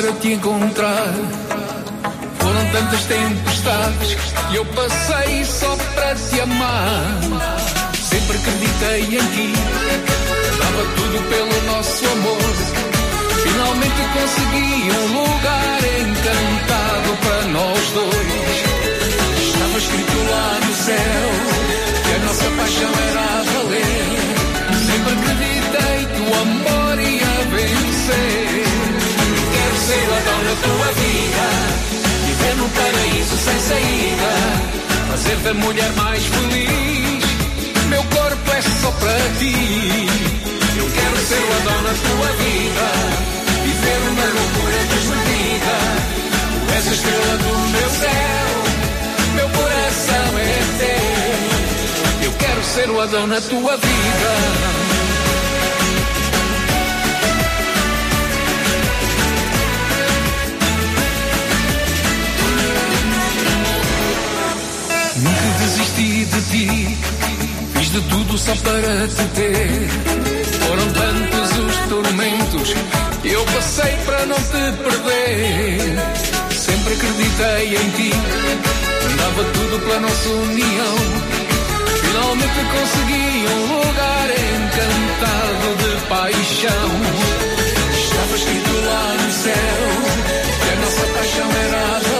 Para te encontrar. Foram tantas tempestades e eu passei só para te amar. Sempre acreditei em ti, dava tudo pelo nosso amor. Finalmente consegui um lugar encantado para nós dois. Estava escrito lá no céu que a nossa paixão era a valer. Sempre acreditei que o amor ia vencer. Ser a dona da tua vida, viver num paraíso sem saída, fazer-te a mulher mais feliz. Meu corpo é só para ti. Eu quero ser a dona da tua vida, viver uma loucura desmedida. Tu és a estrela do meu céu, meu coração é teu. Eu quero ser o Adão na tua vida. Desisti de ti, fiz de tudo só para te ter. Foram tantos os tormentos que eu passei para não te perder. Sempre acreditei em ti, dava tudo pela nossa união. Finalmente consegui um lugar encantado de paixão. Estava escrito lá no céu que a nossa paixão era a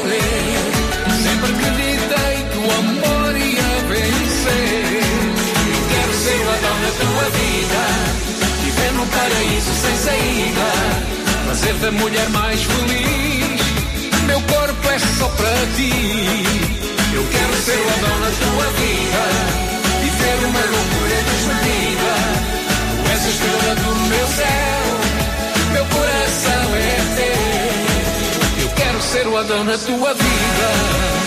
tua vida, viver num paraíso sem saída, fazer-te a mulher mais feliz. Meu corpo é só para ti. Eu quero ser o Adão na tua vida, viver uma loucura desmedida. Tu és a estrela do meu céu, meu coração é teu. Eu quero ser o Adão na tua vida.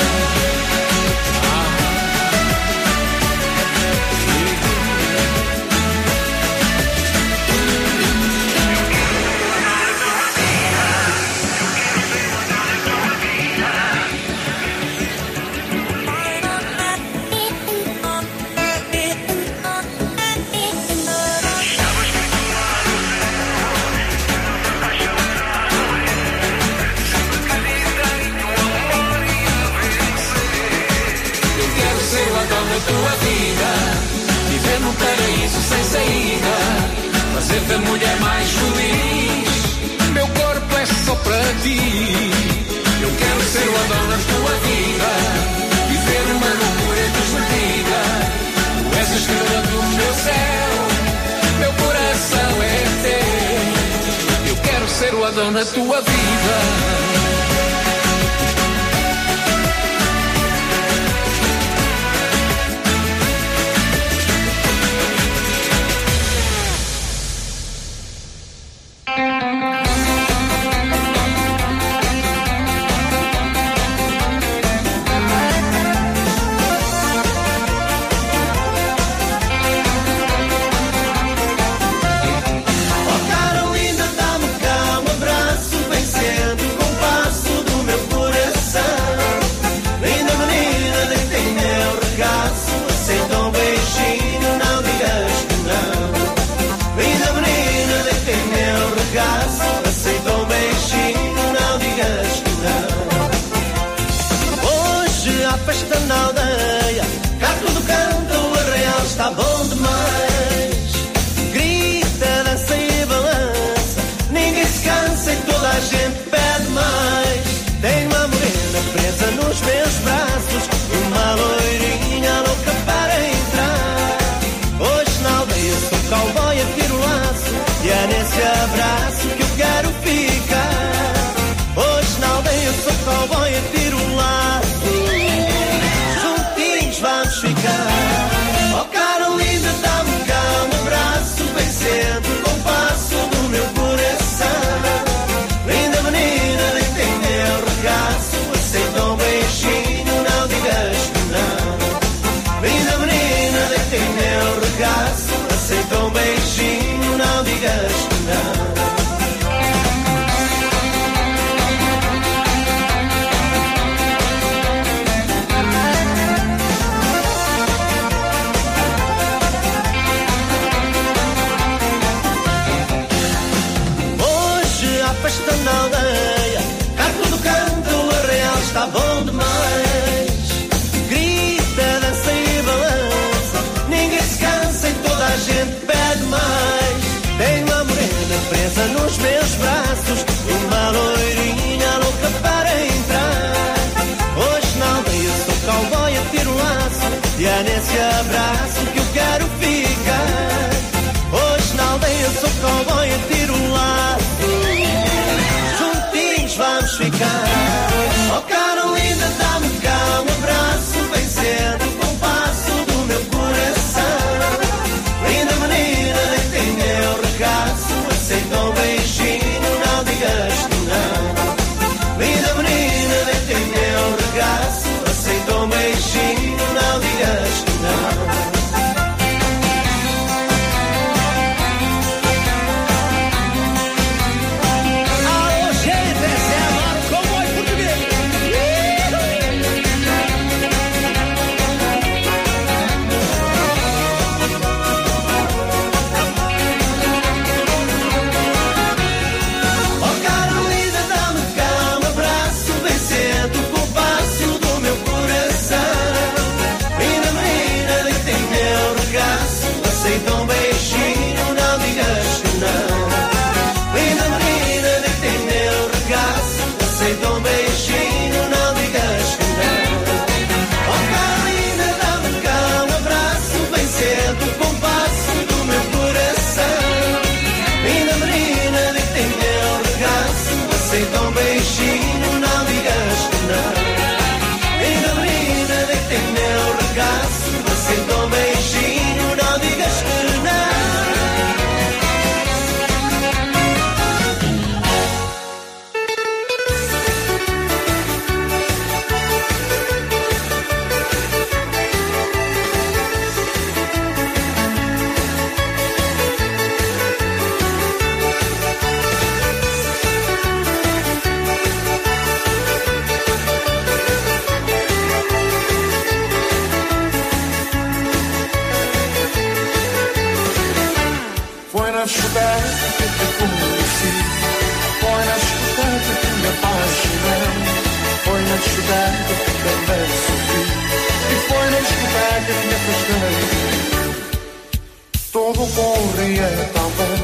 povo corria é também.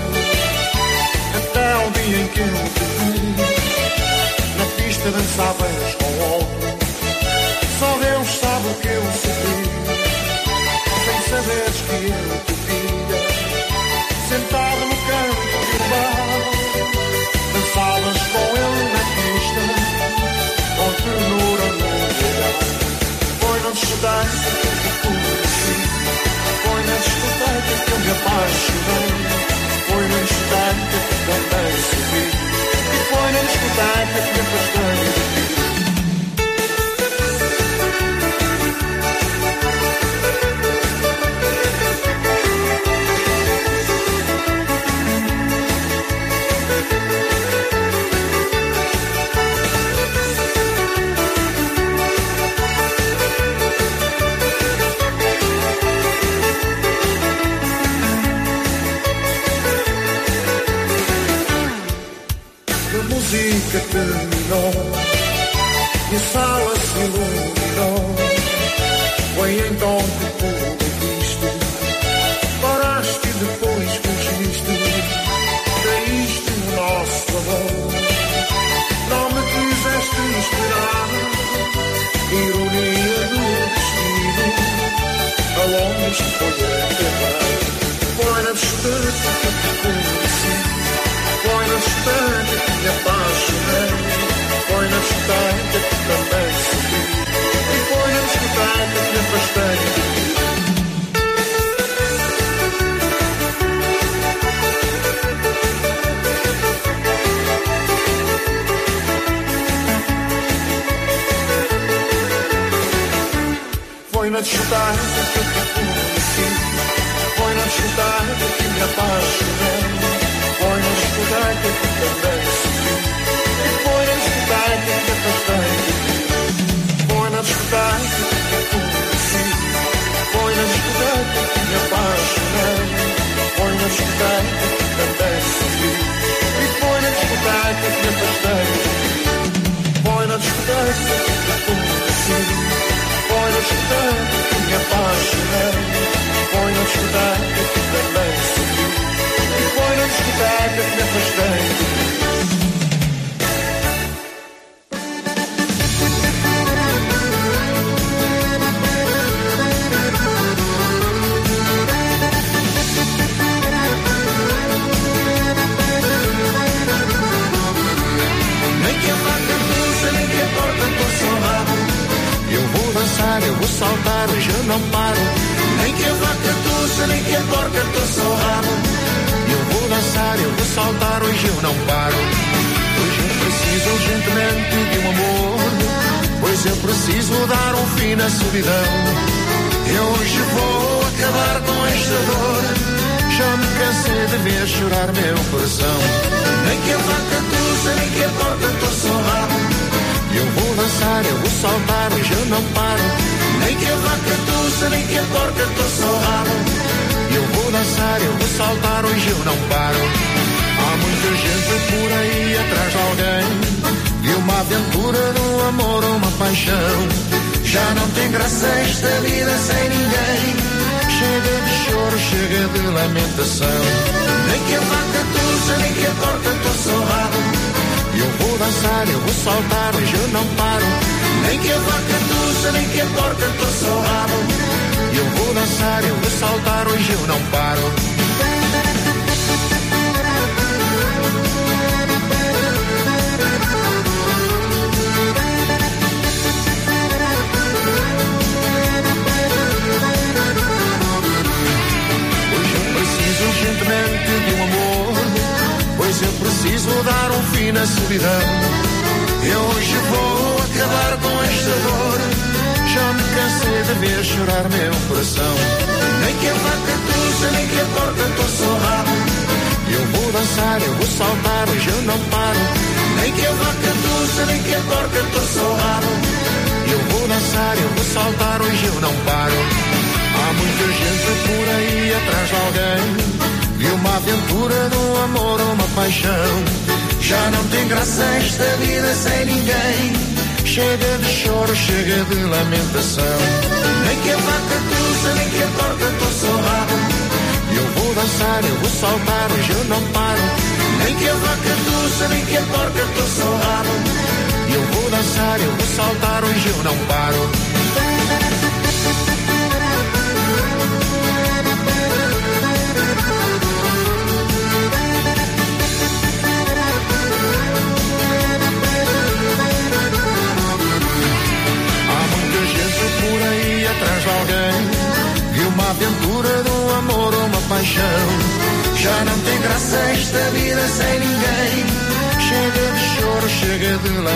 Até o dia em que eu te vi, na pista dançavas com o 二十载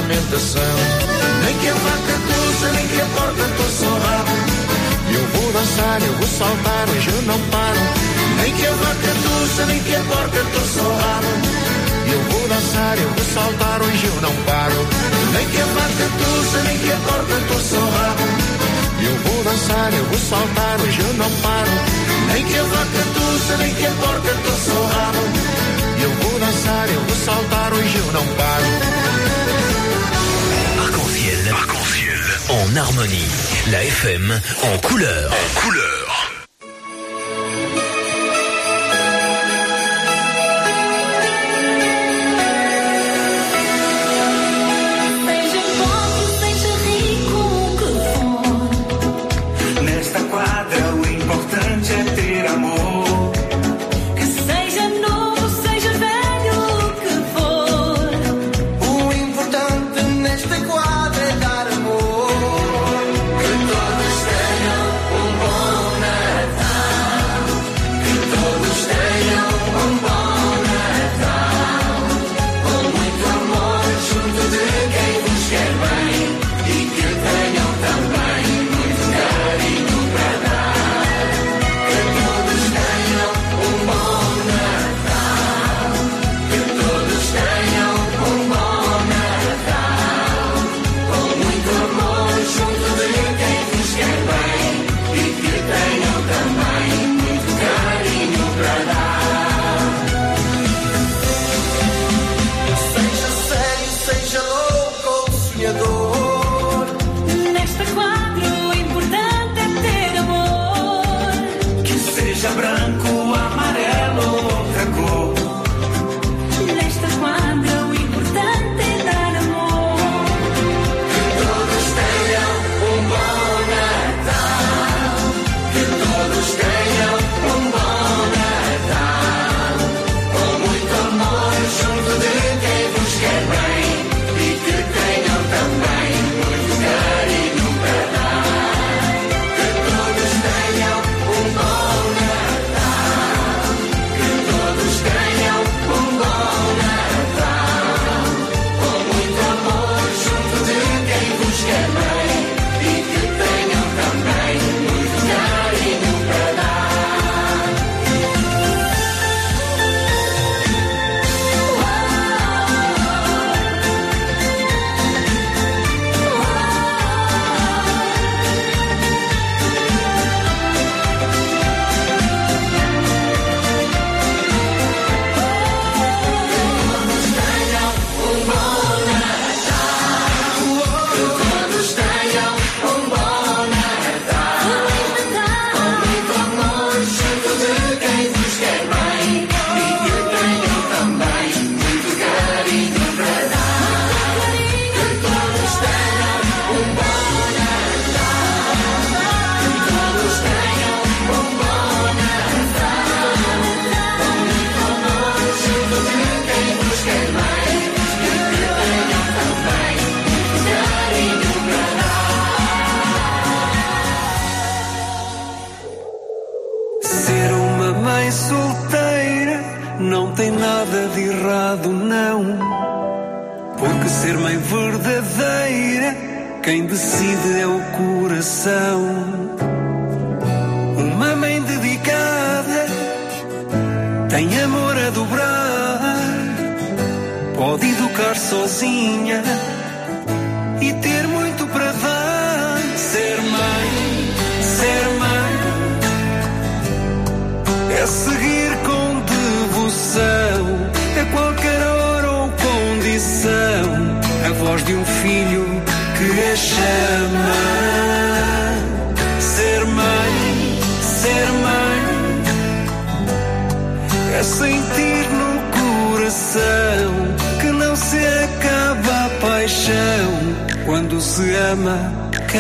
lamentação. Nem que a vaca tussa, nem que a porta tussa o rabo. Eu vou dançar, eu vou saltar, hoje eu não paro. Nem que a vaca tussa, nem que a porta tussa o rabo. Eu vou dançar, eu vou saltar, hoje eu não paro. Nem que a vaca tussa, nem que a porta tussa o rabo. Eu vou dançar, eu vou saltar, hoje eu não paro. Nem que a vaca tussa, nem que a porta tussa o rabo. Eu vou dançar, eu vou saltar, hoje eu não paro. en harmonie. La FM en couleur. En couleur.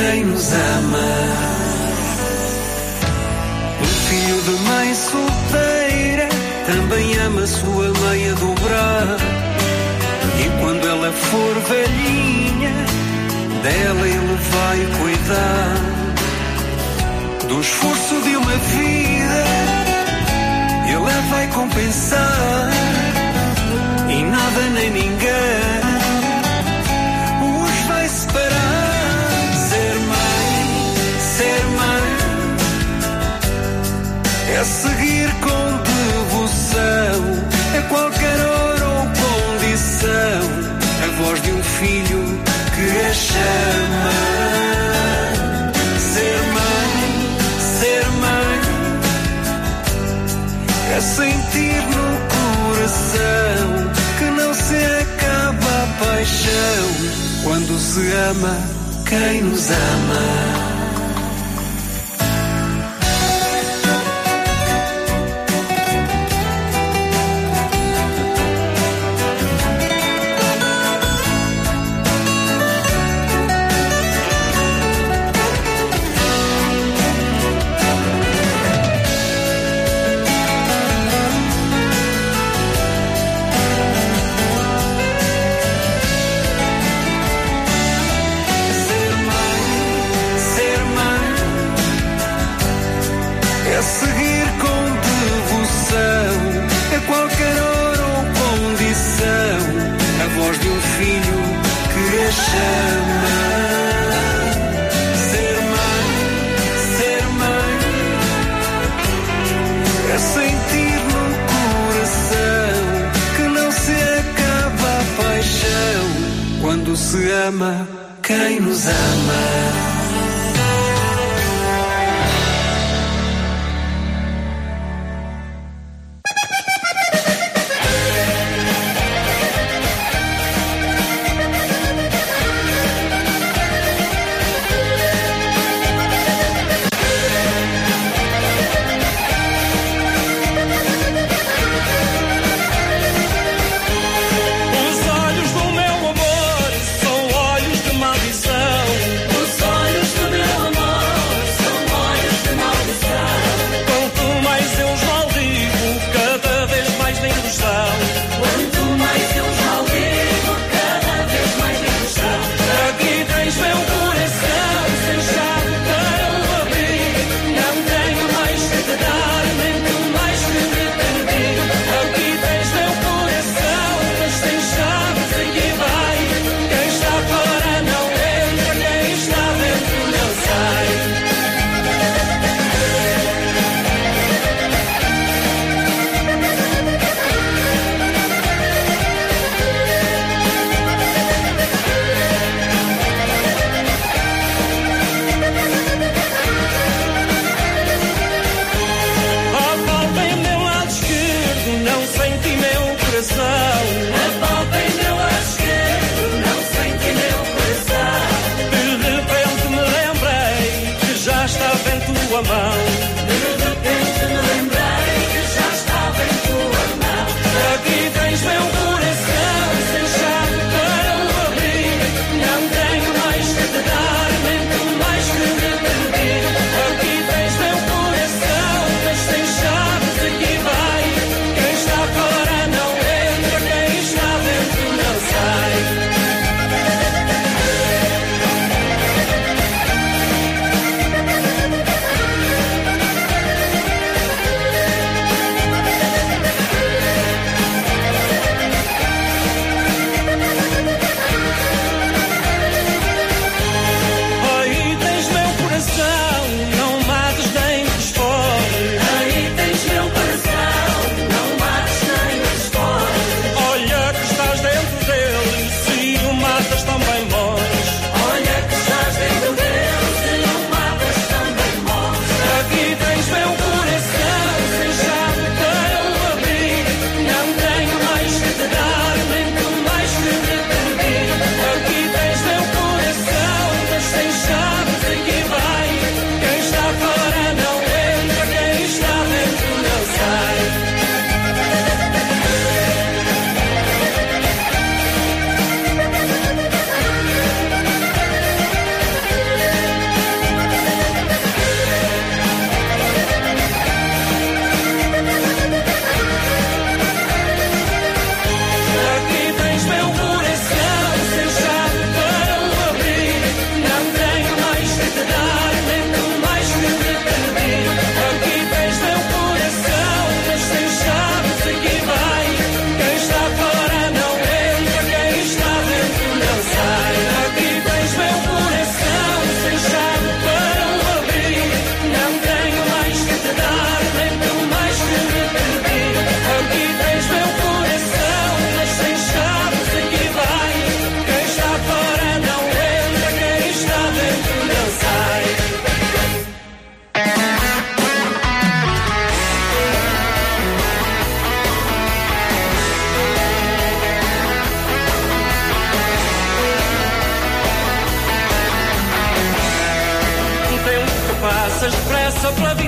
quem nos ama. Um filho de mãe solteira também ama sua mãe a dobrar. E quando ela for velhinha, dela ele vai cuidar. Do esforço de uma vida, ele a vai compensar. E nada nem ninguém a seguir com devoção, a qualquer hora ou condição, a voz de um filho que a chama. Ser mãe, ser mãe, É sentir no coração que não se acaba a paixão quando se ama quem nos ama.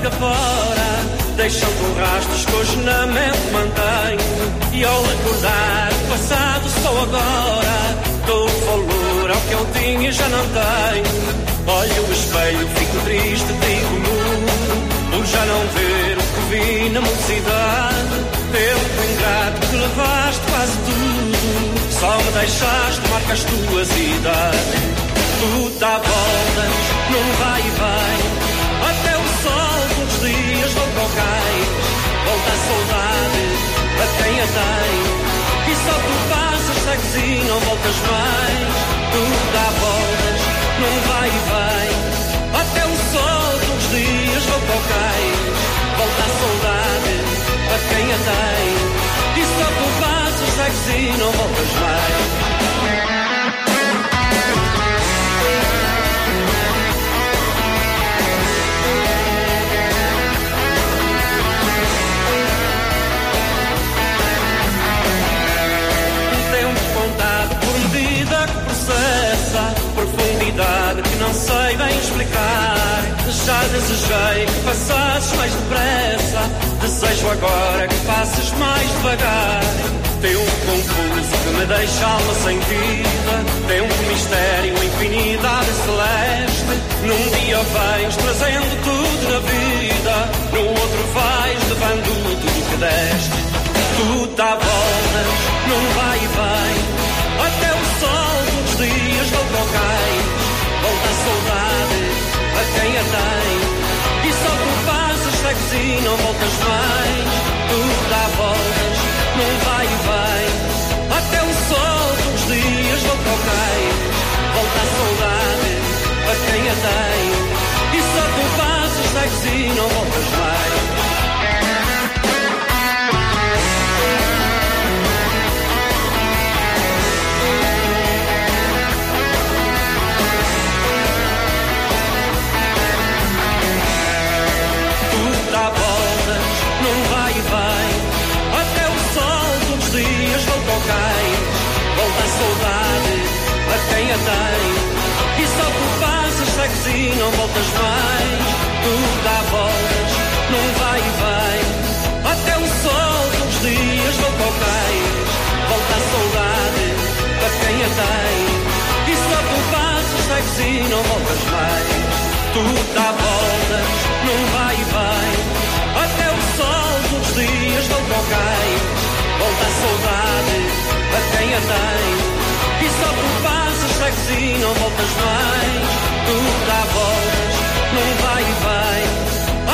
Boca fora. Deixando rastros que hoje na mente mantenho. E ao recordar o passado só agora. Dou valor ao que eu tinha e já não tenho. Olho o espelho, fico triste, digo nu. Por já não ver o que vi na mocidade. Tempo ingrato que levaste quase tudo. Só me deixaste marcas tuas idades. Tu dá voltas, num vai e vem sol todos os dias volta ao cais. Volta a saudade a quem a tem. E só tu passas, segues e não voltas mais. Tu dá voltas, num vai e vem. Até o sol todos os dias volta ao cais. Volta a saudade a quem a tem. E só tu passas, segues e não voltas mais não sei bem explicar. Já desejei que passasses mais depressa, desejo agora que passes mais devagar. Tempo confuso que me deixa alma sem vida, tempo mistério, infinidade celeste. Num dia vens trazendo tudo na vida, no outro vais levando tudo que deste. Tu dá voltas, não vai e vem Até o sol dos dias volta ao cais Volta a saudade a quem a tem. E só tu passas, segues e não voltas mais. Tu dá voltas, não vai e vem. Até o sol dos dias volta ao cais. Volta a saudade a quem a tem. E só tu passas, segues e não voltas mais quem a tem. E só tu passas, segues e não voltas mais. Tudo dá voltas, não vai e vem. Até o sol todos os dias volta ao cais. Volta a saudade a quem a tem. E só tu passas, segues e não voltas mais. Tudo dá voltas, não vai e vai. Até o sol todos os dias volta ao cais. Volta a saudade a quem a tem. Tu e não voltas mais. Tudo dá voltas, não vai e vai.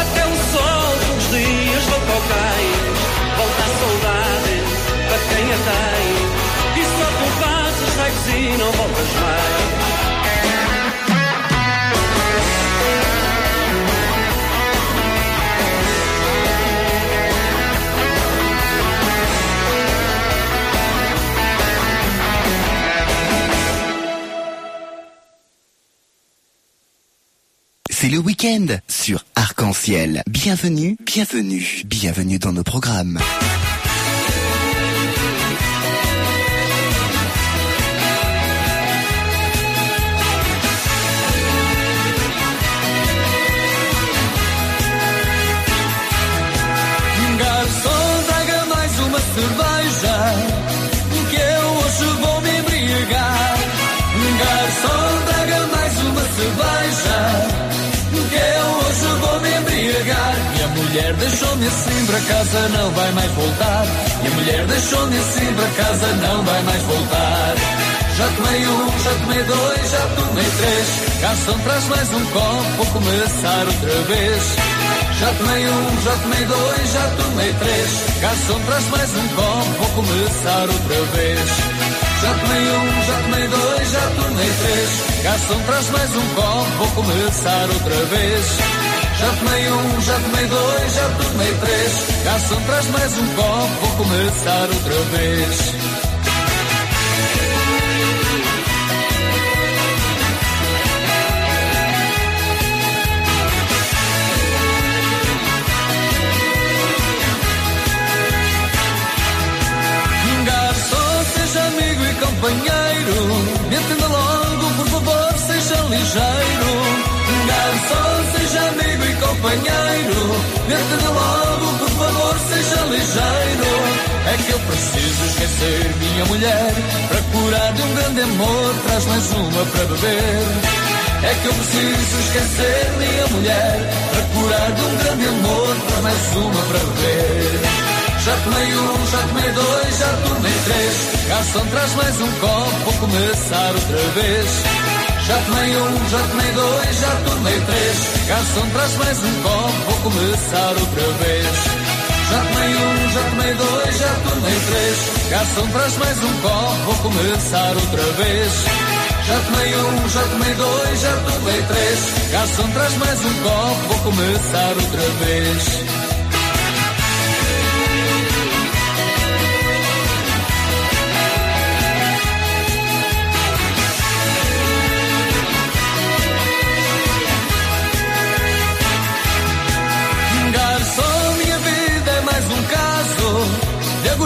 Até o sol todos os dias volta ao cais. Volta a saudade a quem a tem. E só tu segues e não voltas mais. Sur Arc-en-Ciel. Bienvenue, bienvenue, bienvenue dans nos programmes. Deixou-me assim para casa Não vai mais voltar Minha mulher deixou-me assim para casa Não vai mais voltar já tomei um, já tomei dois, já tomei três. Garçom, traz mais um copo, vou começar outra vez. Já tomei um, já tomei dois, já tomei três. Garçom, traz mais um copo, vou começar outra vez. Já tomei um, já tomei dois, já tomei três. Garçom, traz mais um copo, vou começar outra vez. Já tomei um, já tomei dois, já tomei três. Garçom, traz mais um copo, vou começar outra vez. Companheiro. desde logo, por favor, seja ligeiro. É que eu preciso esquecer minha mulher para curar de um grande amor. Traz mais uma para beber. É que eu preciso esquecer minha mulher para curar de um grande amor. Traz mais uma para beber. Já tomei um, já tomei dois, já tomei três. Garçom, traz mais um copo, vou começar outra vez. Já tomei um, já tomei dois, já tomei três. Garçom, traz mais um copo, vou começar outra vez. Já tomei um, já tomei dois, já tomei três. Garçom, traz mais um copo, vou começar outra vez. Já tomei um, já tomei dois, já tomei três. Garçom, traz mais um copo, vou começar outra vez.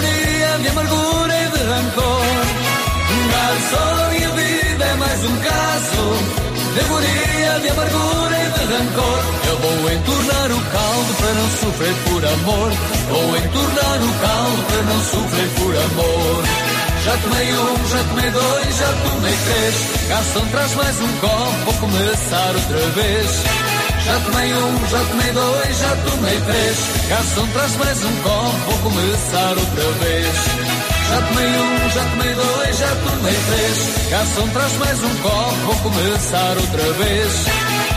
De amargura e de rancor. Garçom, minha vida é mais um caso de agonia, de amargura e de rancor. Eu vou entornar o caldo para não sofrer por amor. Vou entornar o caldo para não sofrer por amor. Já tomei um, já tomei dois, já tomei três. Garçom, traz mais um copo, vou começar outra vez. Já tomei um, já tomei dois, já tomei três. Garçom, traz mais um copo, vou começar outra vez. Já tomei um, já tomei dois, já tomei três. Garçom, traz mais um copo, vou começar outra vez.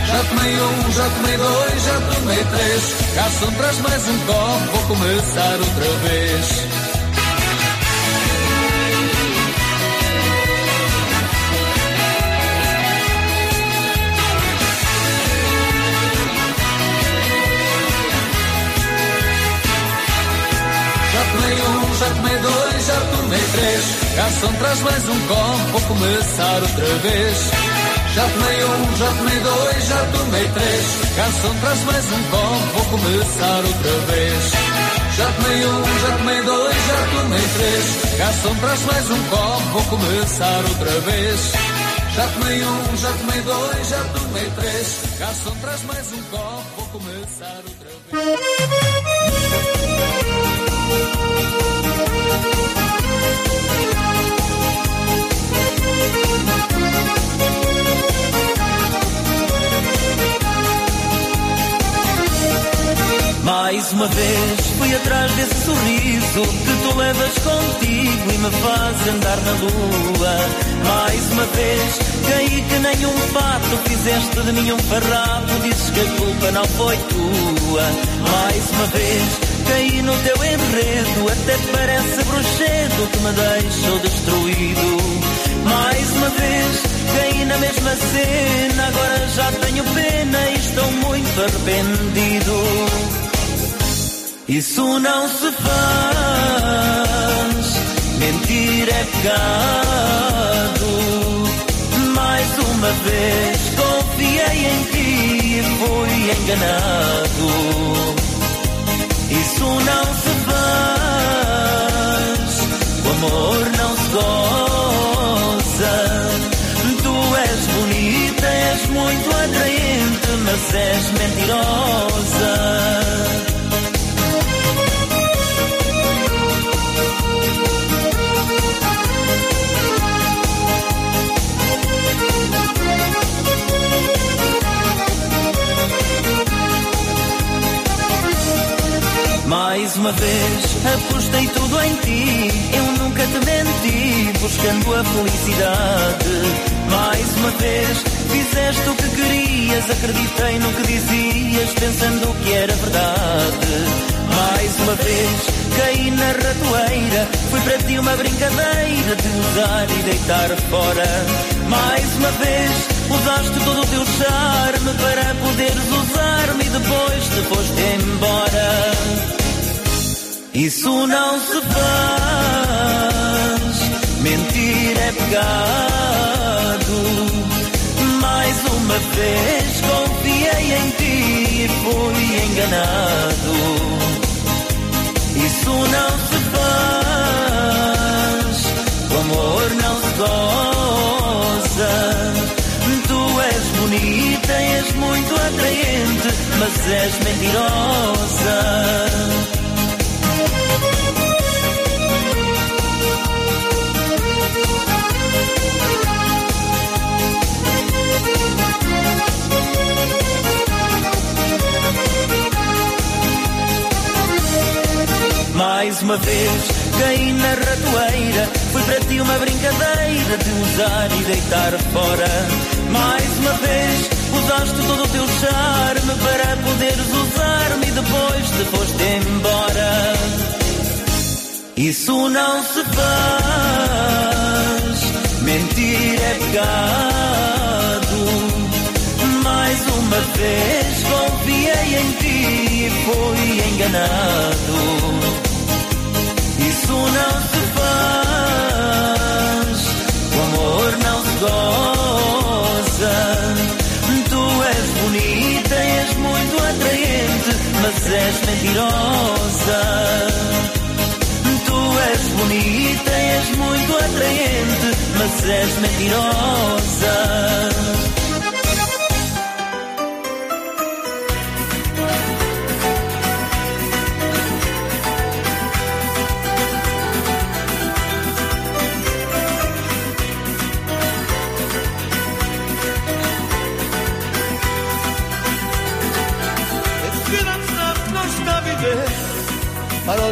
Já tomei um, já tomei dois, já tomei três. Garçom, traz mais um copo, vou começar outra vez. Já tomei três. Garçom, traz mais um copo, vou começar outra vez. Já tomei um, já tomei dois, já tomei três. Garçom, traz mais um copo, vou começar outra vez. Já tomei um, já tomei dois, já tomei três. Garçom, traz mais um copo, vou começar outra vez. Já tomei um, já tomei dois, já tomei três. Garçom, traz mais um copo, vou começar outra vez. Mais uma vez fui atrás desse sorriso que tu levas contigo e me faz andar na lua. Mais uma vez caí que nem um pato, fizeste de mim um farrapo, dizes que a culpa não foi tua. Mais uma vez caí no teu enredo, até parece bruxedo que me deixou destruído. Mais uma vez caí na mesma cena, agora já tenho pena e estou muito arrependido. Isso não se faz, mentir é pecado. Mais uma vez confiei em ti e fui enganado. Isso não se faz, o amor não se goza. Tu és bonita, és muito atraente, mas és mentirosa. Mais uma vez apostei tudo em ti. Eu nunca te menti, buscando a felicidade. Mais uma vez fizeste o que querias, acreditei no que dizias, pensando que era verdade. Mais uma vez caí na ratoeira, foi para ti uma brincadeira de usar e deitar fora. Mais uma vez usaste todo o teu charme para poderes usar-me e depois te foste embora. Isso não se faz, mentir é pecado. Mais uma vez confiei em ti e fui enganado. Isso não se faz, o amor não se goza. Tu és bonita, és muito atraente, mas és mentirosa. Mais uma vez. Caí na ratoeira Foi para ti uma brincadeira De usar e deitar fora. Mais uma vez usaste todo o teu charme Para poderes usar-me E depois te foste embora. Isso não se faz. Mentir é pecado. Mais uma vez confiei em ti E fui enganado não se faz, o amor não se goza. Tu és bonita, és muito atraente, mas és mentirosa. Tu és bonita, és muito atraente, mas és mentirosa.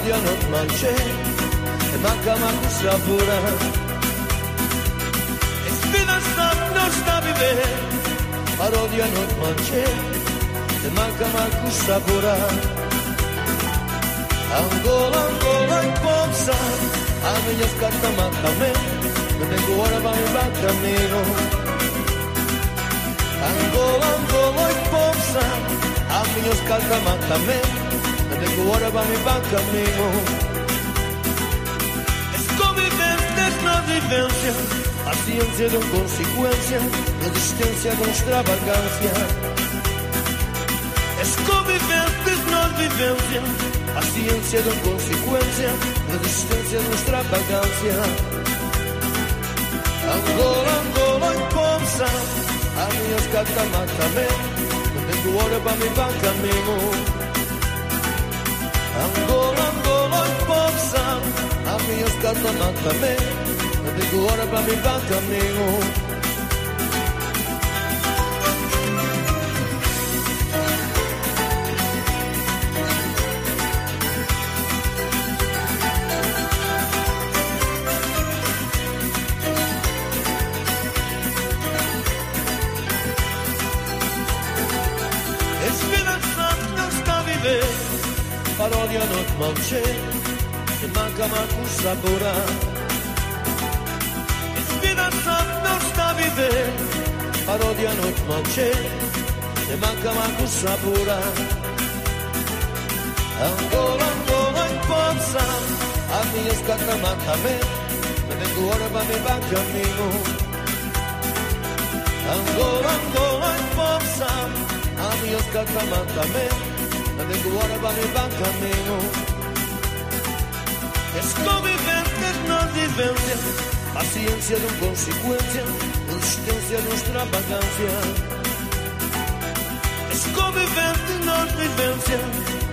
Parodia no manche, e manca manco sapura. Esperanza no está viver, parodia no manche, e manca manco sapura. Angola, Angola e Pomsa, a minha carta mata-me, não tenho hora para me dar caminho. Angola, Angola e Pomsa, a minha carta mata-me, não tenho hora para me dar caminho. Es conviventes na vivência, a ciência de uma consequência, resistência de uma extravagância. Es conviventes na vivência, a ciência de uma consequência, resistência de uma extravagância. Angola, Angola e Pomsa, a carta mata-me, não tenho hora para me dar caminho. Angola, Angola e Pomsa, a minha carta mata-me, não tenho hora para me dar caminho. Esperanza sabora. Esperanza não está a viver, paródia no te manche, e manca manco sabora. Angola, Angola e Pomsa, a minha escata mata-me, não tenho hora para me dar caminho. Angola, Angola e Pomsa, a minha escata mata-me, não tenho hora para me dar caminho. Es conviventes na vivência, a ciência de uma consequência, resistência de uma extravagância. Es convivente na vivência,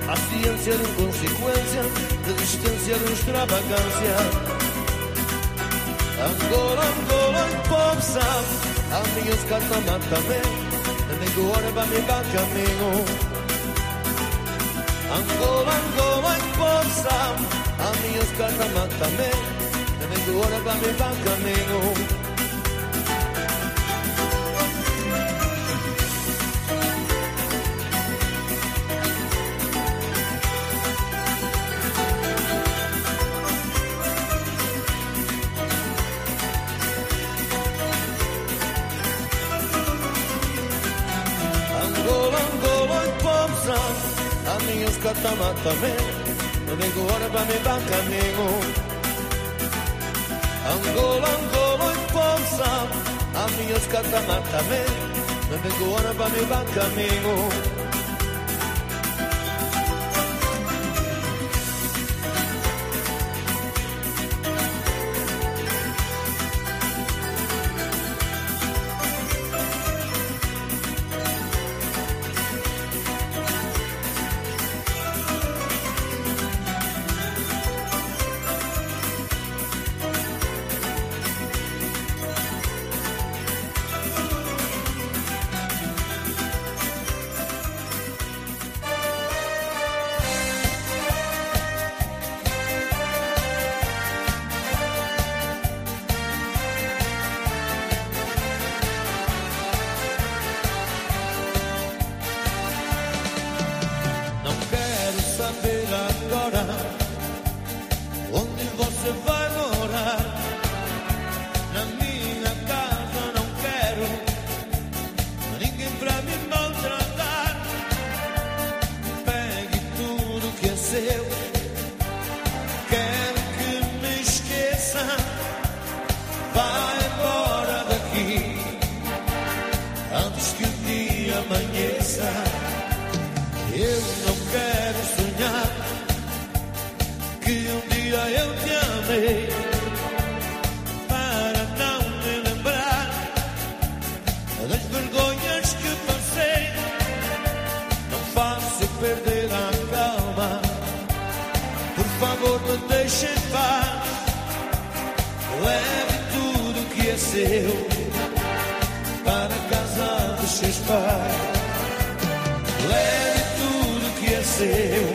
a ciência de uma consequência, resistência de uma extravagância. Angola, Angola e Pomsa, a minha escata mata-me, não tenho hora para me dar caminho. Angola, Angola e Pomsa, a minha escata mata-me, não tenho hora para me dar caminho. Angola, Angola e Pomsa, a minha escata para casar casa dos seus pais. Leve tudo que é seu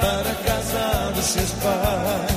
para casar casa dos seus pais.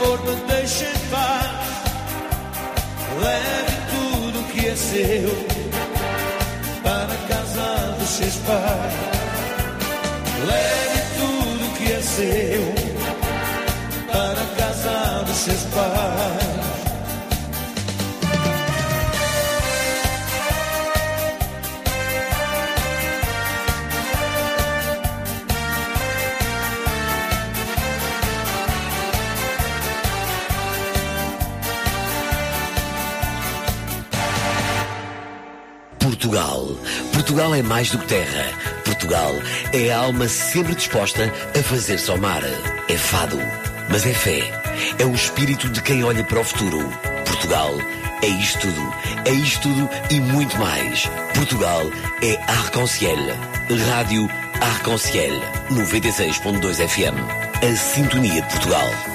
amor me deixa em paz. Leve tudo que é seu para casa dos seus pais. Leve tudo que é seu para casa dos seus pais. Portugal é mais do que terra. Portugal é a alma sempre disposta a fazer somar. É fado, mas é fé. É o espírito de quem olha para o futuro. Portugal é isto tudo. É isto tudo e muito mais. Portugal é Arc-en-Ciel. Rádio Arc-en-Ciel 96.2 FM. A Sintonia de Portugal.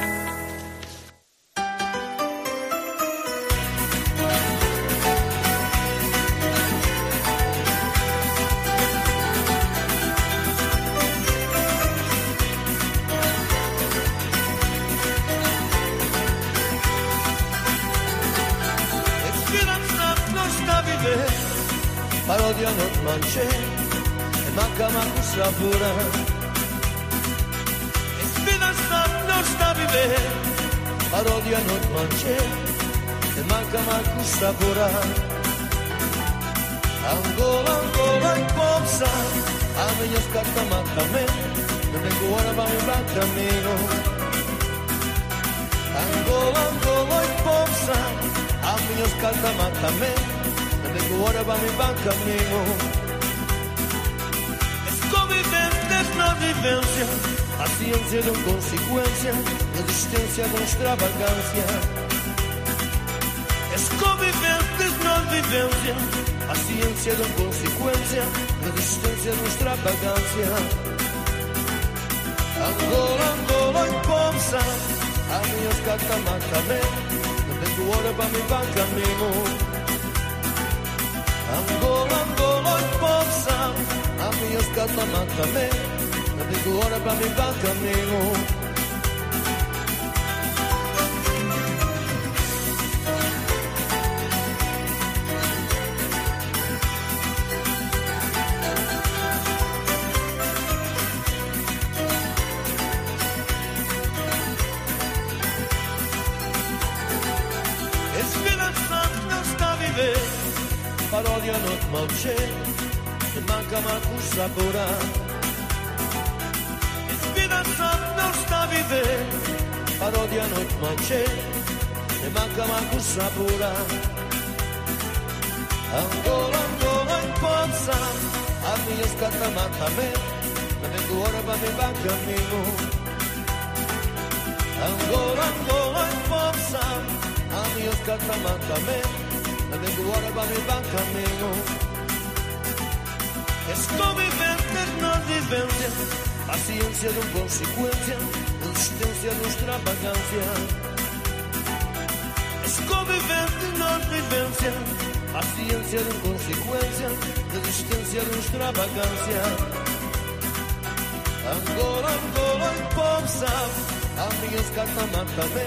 alma mátame,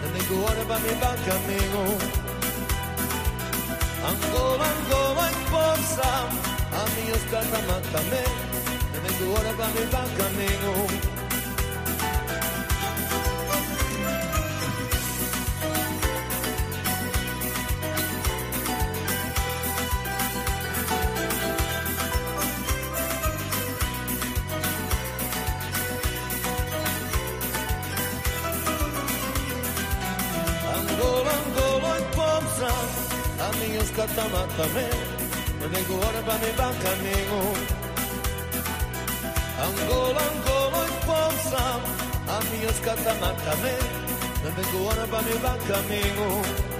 de mi cuore pa' mi amigo. My forza, a mi escata mátame, de mi cuore pa' mi back amigo. katamatabe Nego orba me banka nego Angola, Angola i Ponsa Amigas katamatabe Nego orba me banka nego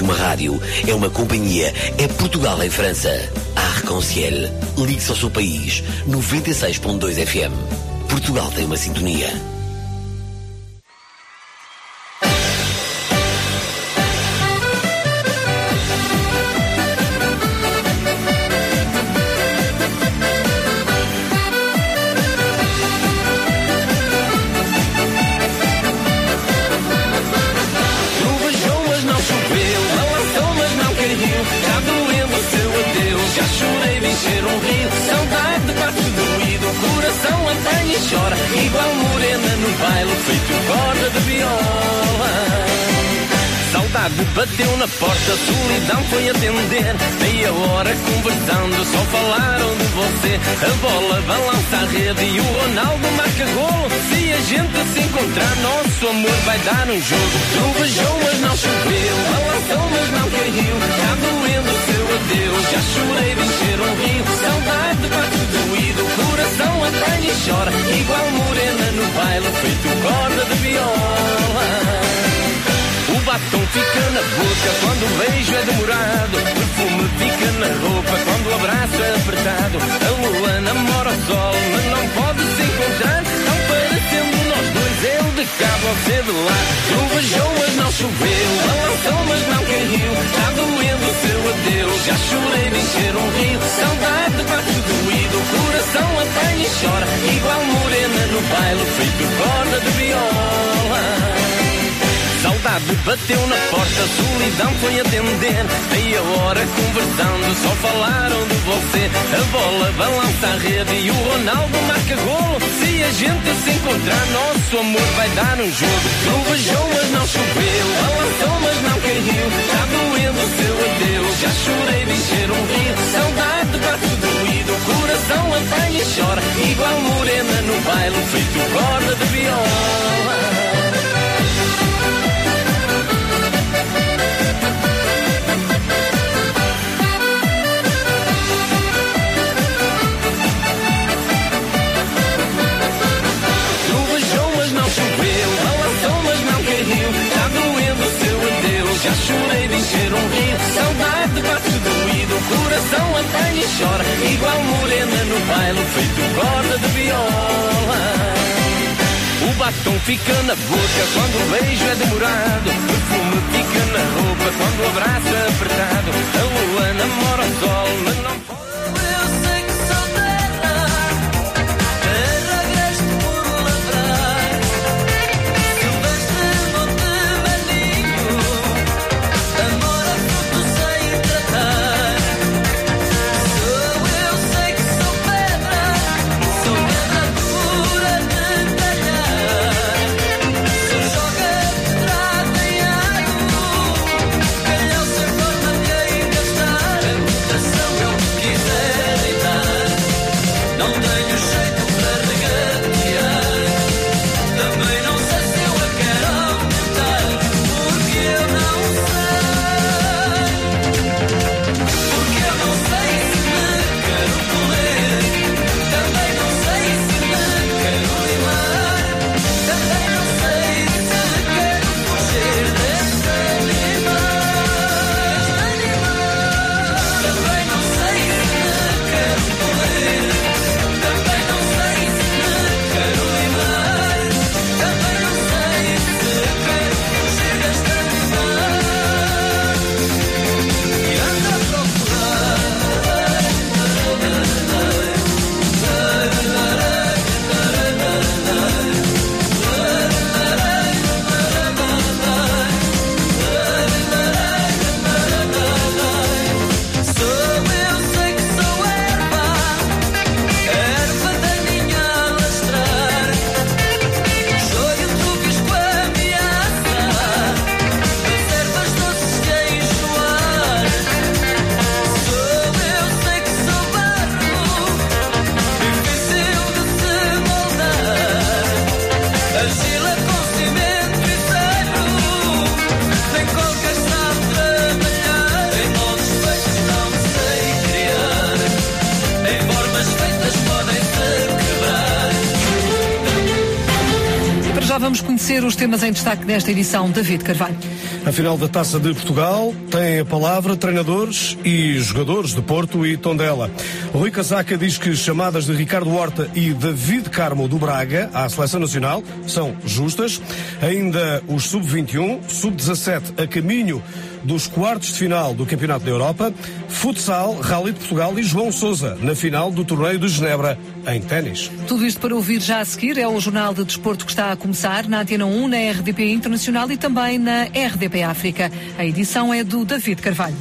que uma rádio, é uma companhia, é Portugal em França. Arc-en-Ciel, Ligue-se ao seu país. 96.2 FM. Portugal tem uma sintonia. encontrar, nosso amor vai dar um jogo. Trovejou, mas não choveu, balançou, mas não caiu. Tá doendo o seu adeus, já chorei de encher um rio. Saudade bate doído, o coração apanha e chora. Igual morena no baile, feito corda de viola. O batom fica na boca quando o beijo é demorado. O perfume fica na roupa quando o abraço é apertado. A lua namora o sol, mas não pode se encontrar. Parecendo nós dois, eu de cá, você de lá. Trovejou, mas não choveu. Balançou, mas não caiu. Está doendo o seu adeus. Já chorei de encher um rio. Saudade bate doído. O coração apanha e chora. Igual morena no baile, feito corda de viola. Saudade bateu na porta, solidão foi atender. Meia hora conversando, só falaram de você. A bola balança a rede e o Ronaldo marca golo. Se a gente se encontrar, nosso amor vai dar um jogo. Trovejou, mas não choveu. Balançou, mas não caiu. Está doendo o seu adeus. Já chorei de encher um rio. Saudade bate doído. O coração apanha e chora. Igual morena no baile, feito corda de viola. Chorei de encher um rio. Saudade bate doído. O coração apanha e chora. Igual morena no baile, feito corda de viola. O batom fica na boca quando o beijo é demorado. O perfume fica na roupa quando o abraço é apertado. A lua namora o sol, mas não pode. Temas em destaque desta edição. David Carvalho. A final da Taça de Portugal tem a palavra treinadores e jogadores de Porto e Tondela. Rui Casaca diz que chamadas de Ricardo Horta e David Carmo do Braga à seleção nacional são justas. Ainda os sub-21, sub-17 a caminho dos quartos de final do Campeonato da Europa, futsal, Rally de Portugal e João Sousa na final do Torneio de Genebra em ténis. Tudo isto para ouvir já a seguir. É o Jornal de Desporto que está a começar na Antena 1, na RDP Internacional e também na RDP África. A edição é do David Carvalho.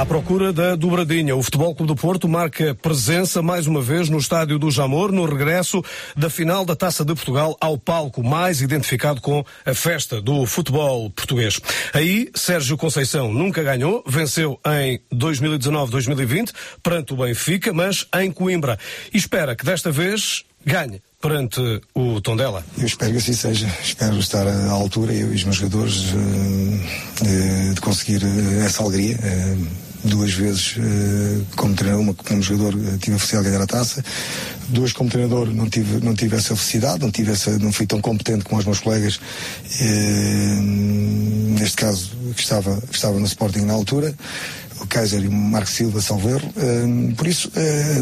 À procura da dobradinha, o Futebol Clube do Porto marca presença mais uma vez no Estádio do Jamor no regresso da final da Taça de Portugal ao palco mais identificado com a festa do futebol português. Aí, Sérgio Conceição nunca ganhou, venceu em 2019-2020 perante o Benfica, mas em Coimbra. E espera que desta vez ganhe perante o Tondela. Eu espero que assim seja. Espero estar à altura, eu e os meus jogadores, eh, de, conseguir eh, essa alegria. Duas vezes eh, como treinador, uma como jogador eh, tive a felicidade de ganhar a taça, duas como treinador não tive, não tive essa felicidade, não, tive essa, não fui tão competente como os meus colegas, eh, neste caso que estava, que estava no Sporting na altura, o Kaiser e o Marco Silva Salveiro, eh, por isso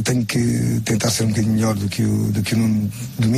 tenho que tentar ser um bocadinho melhor do que o, do que o Nuno Domingo.